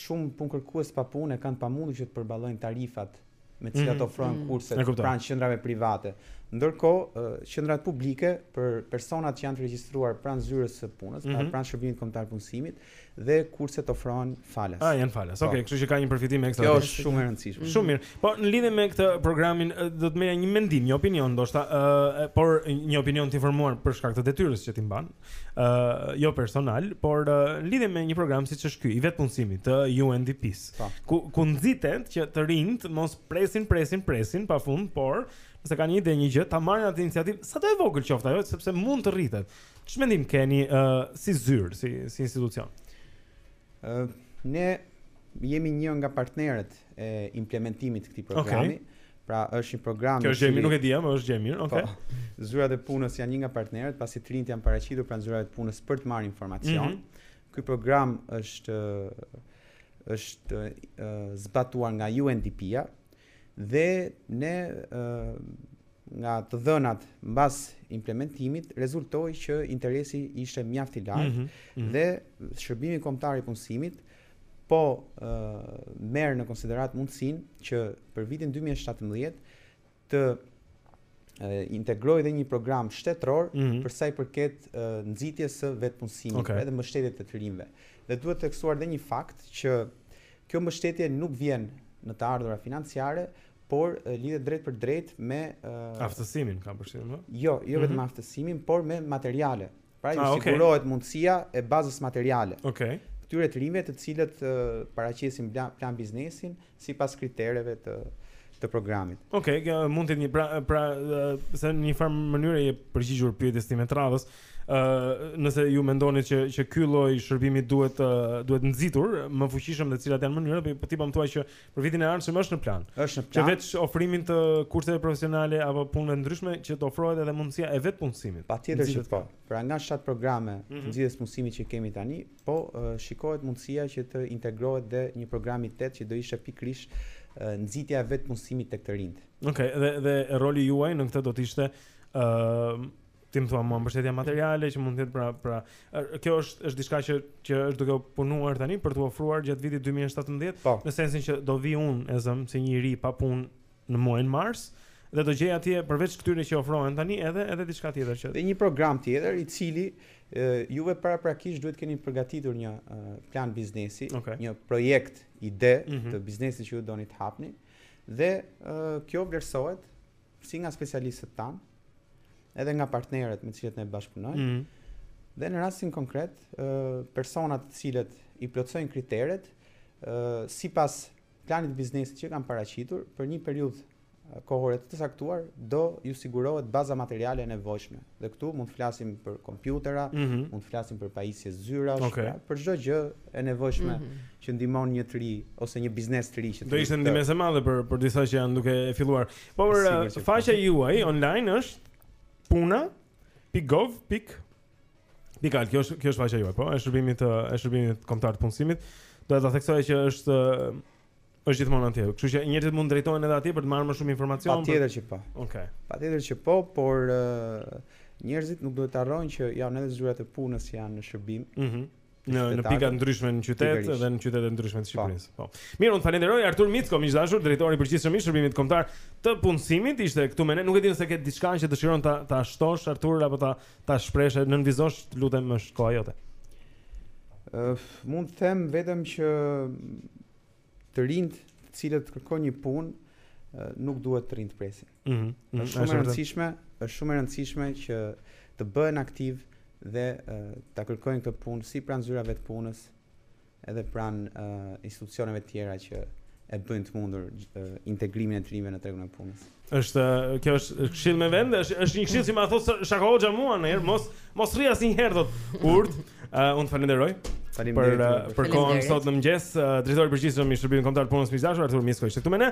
Shumë punëkërkues të papunë e kanë të pamundur që të përballojnë tarifat me të cilat mhm, ofrohen mhm. kurset mm, pranë qendrave private. Ndërkohë, qendrat publike për personat që janë të regjistruar pranë zyrës së punës, mm -hmm. pranë shërbimit kombëtar të punësimit dhe kurset ofrohen falas. Ah, janë falas. Okej, okay, po. kështu që ka një përfitim ekstra. Kjo është shumë e rëndësishme. Mm -hmm. Shumë mirë. Po në lidhje me këtë programin do të merrja një mendim, një opinion ndoshta, uh, por një opinion të informuar për shkak të detyrës që ti mban, Ë, uh, jo personal, por uh, në lidhje me një program siç është ky i vetëpunësimit të UNDP-s, po. ku ku nxitet që të rinjtë mos presin, presin, presin pafund, por nëse kanë një ide një gjë, ta marrin atë iniciativë, sado e vogël qoftë ajo, sepse mund të rritet. Ç'mendim keni ë uh, si zyrë, si si institucion? Ne jemi një nga partnerët e implementimit të këtij programi. Okay. Pra është një program Kjo është gjë nuk e dija, është gjë mirë. Okej. Okay. Po, zyrat e punës janë një nga partnerët, pasi të rinjtë janë paraqitur pranë zyrave të punës për të marrë informacion. Mm -hmm. Ky program është është uh, zbatuar nga UNDP-a, Dhe ne nga të dhënat mbas implementimit rezultoi që interesi ishte mjaft i lartë mm -hmm. dhe shërbimi kombëtar i punësimit po merr në konsideratë mundësinë që për vitin 2017 të integrojë dhe një program shtetëror mm -hmm. për sa i përket nxitjes së vetëpunësimit okay. edhe mbështetjes të të rinjve. Dhe duhet theksuar edhe një fakt që Kjo mbështetje nuk vjen në të ardhura financiare, por lidhet drejtpërdrejt me aftësimin, kam përshtypjen, ëh? Jo, jo vetëm me aftësimin, por me materiale. Pra ju sigurohet mundësia e bazës materiale. Okej. Këtyre të rinjve të cilët paraqesin plan biznesin sipas kritereve të të programit. Okej, kjo mund të jetë një pra, para se në një farë mënyre i je përgjigjur pyetjes time të radhës, Ë, uh, nëse ju mendoni që që ky lloj shërbimi duhet uh, duhet nxitur më fuqishëm dhe cilat janë mënyrat, po ti po më thua që për vitin e ardhshëm është në plan. Është në plan. Që veç ofrimit të kurseve profesionale apo punëve të ndryshme që të ofrohet edhe mundësia e vetëpunësimit. Patjetër që po. Pra nga shtatë programe mm -hmm. nxitje punësimi që kemi tani, po uh, shikohet mundësia që të integrohet dhe një program i tetë që do ishte pikërisht uh, nxitja e vetëpunësimit tek të rinjtë. Okej, okay, dhe dhe roli juaj në këtë do të ishte ë uh, ti më thua mua mbështetja materiale që mund të jetë pra pra kjo është është diçka që që është duke u punuar tani për t'u ofruar gjatë vitit 2017. Po. në sensin që do vij unë e zëmë si një i ri i papunë në muajin mars dhe do gjej atje përveç këtyre që ofrohen tani edhe edhe diçka tjetër që dhe një program tjetër i cili e, juve paraprakisht duhet të keni përgatitur një e, plan biznesi, okay. një projekt ide mm -hmm. të biznesit që ju doni të hapni dhe e, kjo vlerësohet si nga specialistët tanë edhe nga partnerët me të cilët ne bashkëpunojmë. Mm -hmm. Dhe në rastin konkret, personat të cilët i plotësojnë kriteret, sipas planit të biznesit që kanë paraqitur për një periudhë kohore të caktuar do ju sigurohet baza materiale e nevojshme. Dhe këtu mund të flasim për kompjuterë, mm -hmm. mund të flasim për pajisje zyrash, okay. pra, për çdo gjë e nevojshme mm -hmm. që ndihmon një të ri ose një biznes të ri që do ishte ndihmë e madhe për për disa që janë duke e filluar. Por faqja juaj online është puna pikë gov pikë al, kjo është kjo është faqja juaj, po, e shërbimit të e shërbimit kombëtar të punësimit. Doja ta theksoja që është është gjithmonë atje. Kështu që njerëzit mund të drejtohen edhe atje për të marrë më shumë informacion. Patjetër që po. Okej. Okay. Patjetër që po, por uh, njerëzit nuk duhet të harrojnë që janë edhe zyrat e punës që janë në shërbim. Mhm. Mm në në pika të ndryshme në qytet dhe në qytete të ndryshme të po. Shqipërisë. Po. Mirë, unë falenderoj Artur Micko, miq të dashur, drejtori i përgjithshëm i shërbimit kombëtar të punësimit, ishte këtu me ne. Nuk e di nëse ke diçka që dëshiron ta ta shtosh Artur apo ta ta shprehsh, nënvizosh, lutem është koha jote. Ëh, uh, mund të them vetëm që të rinjtë, të cilët kërkojnë një punë, uh, nuk duhet të rrinë të presin. Mm -hmm. Është mhm, shumë e rëndësishme, është shumë e rëndësishme që të bëhen aktiv dhe uh, ta kërkojnë këtë punë si pranë zyrave të punës, dhe pranë uh, institucioneve të tjera që e bëjnë të mundur uh, integrimin e të rinjve në tregun e punës. Është kjo është këshill me vend, është është një këshill si më thotë Shako Hoxha mua në herë, mos mos rri asnjëherë kot. Artur, uh, unë falenderoj. Faleminderit për, për, për kohën sot në mëngjes, uh, drejtori i përgjithshëm i shërbimit kombëtar punës miq të dashur Artur Micko ishte këtu me ne.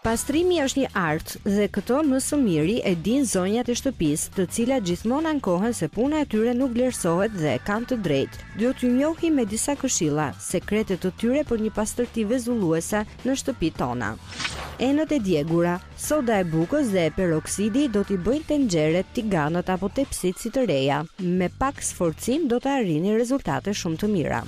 Pastrimi është një art dhe këtë më së miri e dinë zonjat e shtëpisë, të cilat gjithmonë ankohen se puna e tyre nuk vlerësohet dhe e kanë të drejtë. Do t'ju njohim me disa këshilla, sekrete të tyre për një pastërti vezulluese në shtëpitë tona. Enët e djegura, soda e bukës dhe peroksidi do t'i bëjnë tenxheret, tiganët apo tepsitë si të reja. Me pak sforcim do të arrini rezultate shumë të mira.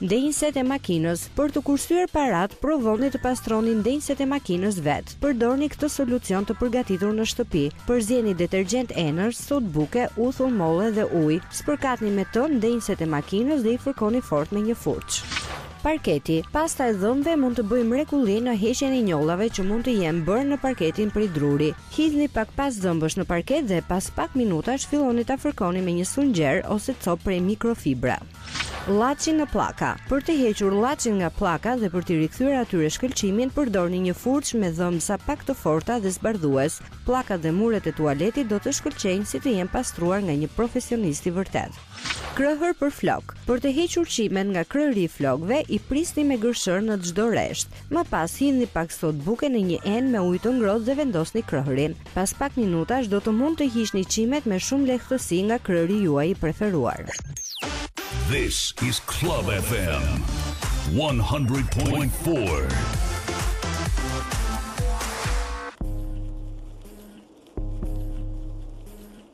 Ndenjëset e makinës, Për të kursyer paratë, provoni të pastroni ndenjëset e makinës vetë. Përdorni këtë solucion të përgatitur në shtëpi. Përzieni detergjent enësh, sodë buke, uthull molle dhe ujë. Spërkatni me të ndenjëset e makinës dhe i fërkoni fort me një furçë. Parketi, Pasta e dhëmbëve mund të bëjë mrekulli në heqjen e njollave që mund të jenë bërë në parketin prej druri. Hidhni pak pastë dhëmbësh në parket dhe pas pak minutash filloni ta fërkoni me një sfungjer ose copë prej mikrofibre. Llaçi në pllaka. Për të hequr llaçin nga pllaka dhe për t'i rikthyer atyre shkëlqimin, përdorni një furçë me dhëmbësa pak të forta dhe zbardhues. Pllakat dhe muret e tualetit do të shkëlqejnë si të jenë pastruar nga një profesionist i vërtetë. Krëhër për flokë. Për të hequr qimet nga krëhëri i flokëve, i prisni me gërshërë në çdo rresht. Më pas hidhni pak sodë buke në një enë me ujë të ngrohtë dhe vendosni krëhërin. Pas pak minutash do të mund të hiqni qimet me shumë lehtësi nga krëhri juaj i preferuar. This is Club FM 100.4.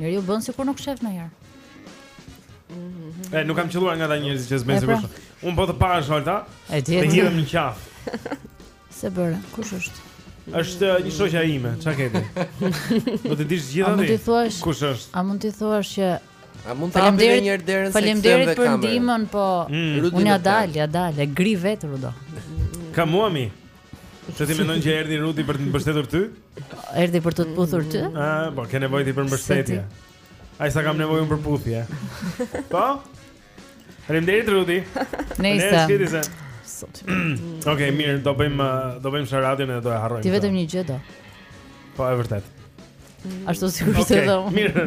Njeri bën sikur nuk shef një herë E, nuk kam qëlluar nga ata njerëzit që s'bëjnë sikur Unë po të parë sholta E ti e ti Të një qafë Se bërë, kush është? është një shoqja ime, çka ke ti? Do të dish gjitha ti. Kush është? A mund t'i thuash që A mund të hapim një herë derën se Faleminderit për ndihmën, po mm. unë ja dal, ja dal, e ngre vetë Rudo. Ka mua mi. Që ti mendon që erdhi Rudi për të mbështetur ty? Erdhi për të të puthur ty? Ah, po, ke nevojë ti për mbështetje. Aq sa kam nevojë për puthje. Po? Faleminderit Rudi. Nëse. Okej, mirë, do bëjmë uh, do bëjmë sa radion e do e harrojmë. Ti vetëm një gjë do. Po, e vërtet. Ashtu sigurisht. Mirë.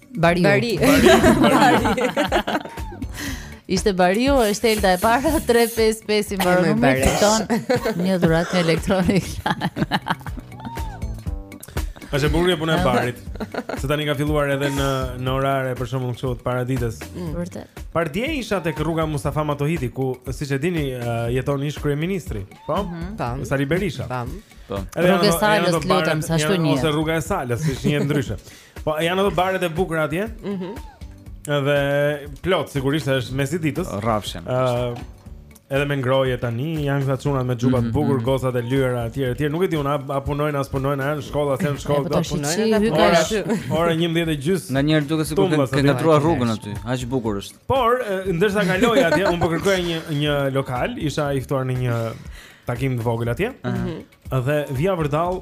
Bariu. Bari. Ishte Bariu, është Elda e para 355 i mbaron numri fiton një dhuratë me elektronik. Është e bukur puna e barit. Se tani ka filluar edhe në në orare për shembull këtu të paradites. Mm. Vërtet. Pardje isha tek rruga Mustafa Matohiti ku siç e dini uh, jeton ish kryeministri. Po? Mhm. Po. Mm Sali Berisha. Po. Rruga e Salës, lutem, se ashtu njihet. Ose rruga e Salës, siç njihet ndryshe. Po janë edhe baret e bukura atje. Mhm. Mm edhe plot sigurisht është mes i ditës. Rrafshin. Ë uh, edhe me ngrohje tani janë këta çunat me xhupa të mm -hmm. bukur, gocat e lyera etj etj. Nuk e di unë a punojnë as punojnë në shkolla, as në shkollë do punojnë aty. Ora, ora 11 e gjys. Nganjëherë duket sikur ke, ke ngatruar rrugën aty. Aq bukur është. Por ndërsa kaloj atje, unë po kërkoja një një lokal, isha i ftuar në një takim të vogël atje. Ëh. Mm -hmm. Dhe vija vërdallë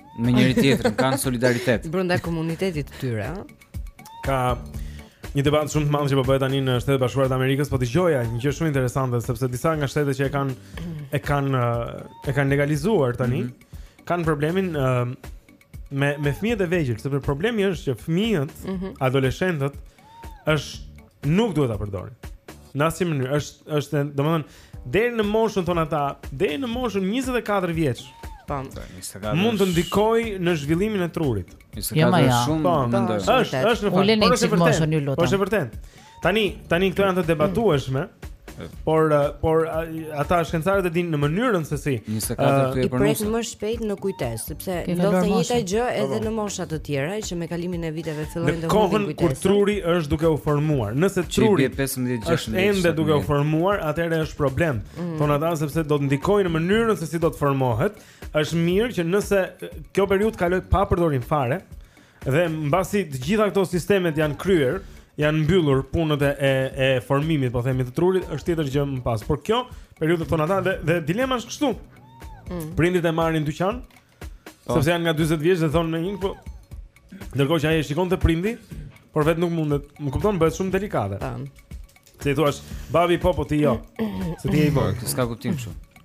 me njëri tjetrin, kanë solidaritet. Brenda komunitetit të tyre, ëh. Ka një debat shumë të madh që po bëhet tani në Shtetet e Bashkuara të Amerikës, po dëgjoja një gjë shumë interesante sepse disa nga shtetet që e kanë e kanë e kanë legalizuar tani mm -hmm. kanë problemin uh, me me fëmijët e vegjël, sepse problemi është që fëmijët, mm -hmm. adoleshentët, mm është nuk duhet ta përdorin. Në asnjë mënyrë, është është domethënë deri në moshën thon ata, deri në moshën 24 vjeç. Tam, mund të ndikojë në zhvillimin e trurit. Ja, ma ja. Shumë po, mendoj. Është, është në fakt. Uleni çik moshën ju lutem. Është vërtet. Tani, tani këto janë të debatueshme. Por eh, por eh, ata shkencëtarët e dinë në mënyrën se si. 24 eh, të e përnusa. Pret më shpejt në kujtesë, sepse ndoshta e njëjta gjë edhe po, po. në mosha të tjera që me kalimin e viteve fillojnë të humbin kujtesë. Kur truri është duke u formuar, nëse truri është ende duke u formuar, atëherë është problem. Mm. Thonë ata sepse do të ndikojë në mënyrën se si do të formohet. Është mirë që nëse kjo periudhë kalon pa përdorim fare, Dhe mbasi të gjitha këto sistemet janë kryer, janë mbyllur punët e e formimit, po themi të trurit, është tjetër gjë më pas. Por kjo periudhë thonë ata dhe, dhe dilema është kështu. Mm. Prindërit e marrin në dyqan, po. sepse janë nga 40 vjeç dhe thonë me një po ndërkohë që ai e shikon të prindi, por vetë nuk mundet, më kupton, bëhet shumë delikate. Tam. T'i thuash, babi po po ti jo. Se ti je i vogël, s'ka kuptim kështu.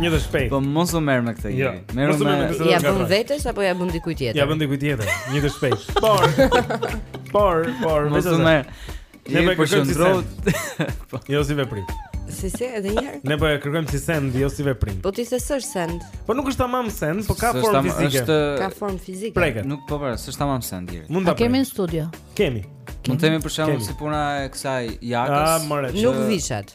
Një të shpejtë. Po mos u merr me këtë. Jo. Merru me këtë. Ja bën vetes apo ja bën dikujt tjetër? Ja bën dikujt tjetër. Një të shpejtë. Por. Por, por, mos u merr. Ne po kërkojmë po. Jo si veprim. Si si edhe një herë? Ne po e kërkojmë si send, jo si veprim. Po ti the s'është send. Po nuk është tamam send, po ka formë fizike. Është ka formë fizike. Preket. Nuk po vëre, s'është tamam send deri. Mund ta kemi në studio. Kemi. Mund të themi për shembull si puna e kësaj jakës. Ah, nuk vishet.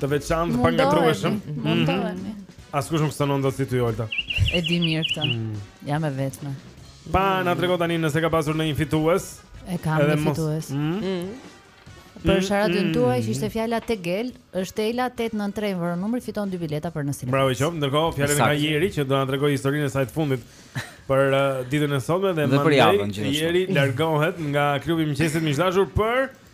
Të veçantë, pangatërrueshëm. Mundohemi. Mhm. Askush nuk stonon dot si ty Olta. E di mirë këtë. Mm. Jam e vetme. Pa na trego tani nëse ka pasur ndonjë fitues. E kam një fitues. Mm. Mm. Për mm, sharadën mm. tuaj që ishte fjala Tegel, është Ela 893 në numri fiton dy bileta për në kinema. Bravo i qoftë, ndërkohë fjalën e ka Jeri që do na tregojë historinë e saj të fundit për uh, ditën e sotme dhe, dhe mandej Jeri largohet nga klubi i mëngjesit miq të dashur për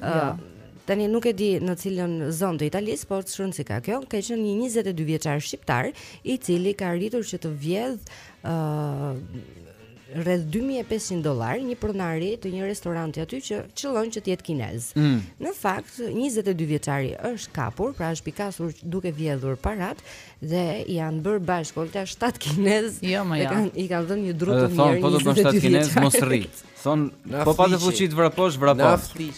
Ja. Uh, Tani nuk e di në cilën zonë të Italisë, por çon si ka kjo, ka qenë një 22 vjeçar shqiptar, i cili ka arritur që të vjedhë uh, rreth 2500 dollar një pronari të një restoranti aty që qëllon që të jetë kinez. Mm. Në fakt, 22 vjeçari është kapur, pra është pikasur duke vjedhur paratë dhe janë bërë bashkë plot 7 kinez. Jo, më jo. I kanë dhënë një dru të mirë. Thonë po të bësh 7 kinez mos rri. Thonë, po pate fuqi të vraposh, vrapo. Naftiç.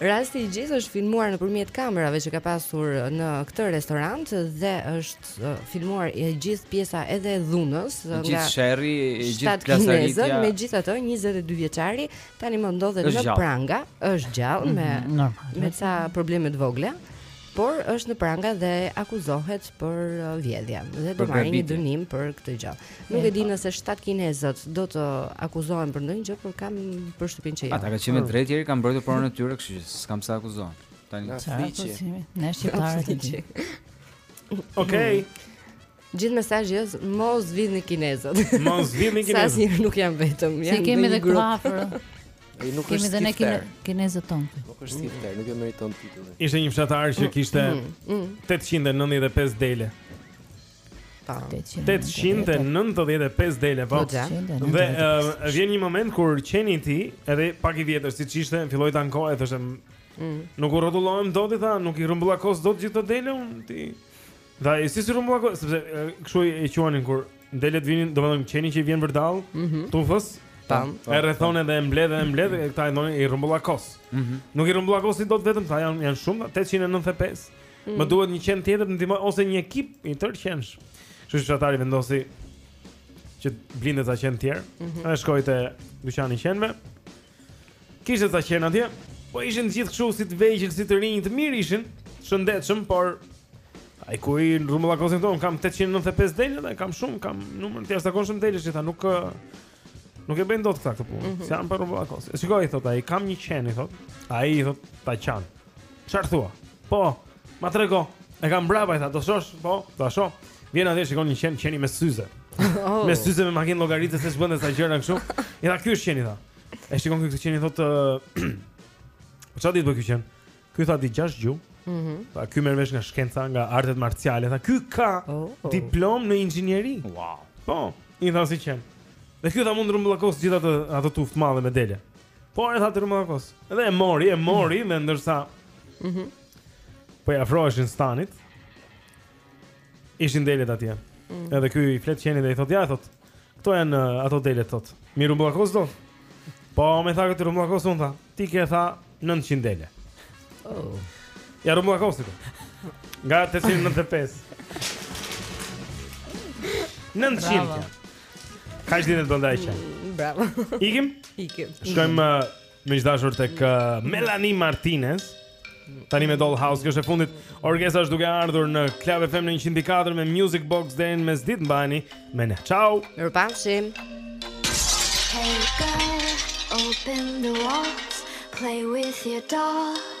Rasti i gjithë është filmuar nëpërmjet kamerave që ka pasur në këtë restorant dhe është uh, filmuar e gjithë pjesa edhe dhunës nga gjithë sherri, e gjithë klasaritja megjithatë 22 vjeçari tani më ndodhet në pranga është gjallë me, mm, me ca probleme të vogla por është në pranga dhe akuzohet për uh, vjedhje dhe do marrë një dënim për këtë gjë. Nuk e di po. nëse shtatë kinezët do të akuzohen për ndonjë gjë, por kam përshtypjen që jo. Ata kanë qenë mm. në të drejtë deri kanë bërë punën e tyre, kështu që s'kanë pse akuzohen. Tani çfarë? Ne shqiptarët e di. Okej. Gjithë mesazhi është mos vidhni kinezët. Mos vidhni kinezët. Se s'i nuk janë vetëm, janë. Se i kemi edhe këtu afër. Ai nuk është, kemi kinezët tanë. Nuk është skifter, nuk e meriton titullin. Ishte një fshatar që kishte 895 mm, mm, mm. dele. 895 dele, po. Dhe vjen një moment kur qeni i tij, edhe pak i vjetër siç ishte, filloi të ankohej, thoshte, "Nuk u rrotullohem dot i tha, nuk i rrumbullakos dot gjithë këto dele unë ty." Tha, e si s'i rrumbullakos, sepse kështu e quanin kur delet vinin, domethënë qeni që i vjen vërdallë, mm -hmm. tufës, Tam. Po, e rrethon po. edhe e mbledh edhe e mbledh e këta i thonin i rrumbullakos. Mm -hmm. Nuk i rrumbullakos dot vetëm tha janë janë shumë 895. Mm. Më duhet një qen tjetër ndihmës ose një ekip i tërë qensh. Kështu që fshatari vendosi që të blinte ca qen të tjerë. Mm -hmm. Ai shkoi te dyqani i qenve. Kishte ca qen atje. Po ishin të gjithë kështu si të vegjël, si të rinj, të mirë ishin, të shëndetshëm, por ai ku i rrumbullakos këto, kam 895 dele dhe kam shumë, kam numër të jashtëzakonshëm delesh që nuk, nuk e bëjnë dot këta këtë punë. Mm -hmm. S'janë për rrumbullakos. Shiko thot ai, kam një qen i thot. Ai i thot ta qan. Çfarë thua? Po, ma trego. E kam brapa i tha, do ta shohësh? Po, do ta shoh. Vjen atje shikon një qen, qeni me syze. Oh. Me syze me makinë llogaritëse, ç'bën ca gjëra kështu. I tha ky është qeni tha. E shikon ky këtë qeni thotë Po çfarë di të bëjë ky qen? Ky tha di 6 gjuhë. Mhm. Tha ky merr vesh nga shkenca, nga artet marciale. Tha ky ka oh, oh. diplomë në inxhinieri. Wow. Po, i tha si qen. Dhe ky tha mund të rrumbullakosë gjithë ato ato tufë të madhe me dele. Po, i tha, të rrumbullakos. Edhe e mori, e mori dhe ndërsa Mhm. Mm po i afroheshin stanit. Ishin delet atje. Mm. Edhe ky i flet qenit dhe i thotë, "Ja, thotë, këto janë uh, ato delet thotë. M'i rrumbullakos dot?" Po, mo, tha, t'i rrumbullakos unë tha, "Ti ke tha 900 dele." Oh. Ia rrumbullakosi. Nga 895. 900. Bravo. Kaq di të bëjë ai qen Bravo Ikim? Ikim Shkojmë uh, me shumë dashuri tek uh, Melanie Martinez Tani me Dollhouse kjo është e fundit Orgesa është duke ardhur në Club FM në 104 Me Music Box deri në mesditë mbani me ne çau Mirupafshim Hey girl, open the walls Play with your dolls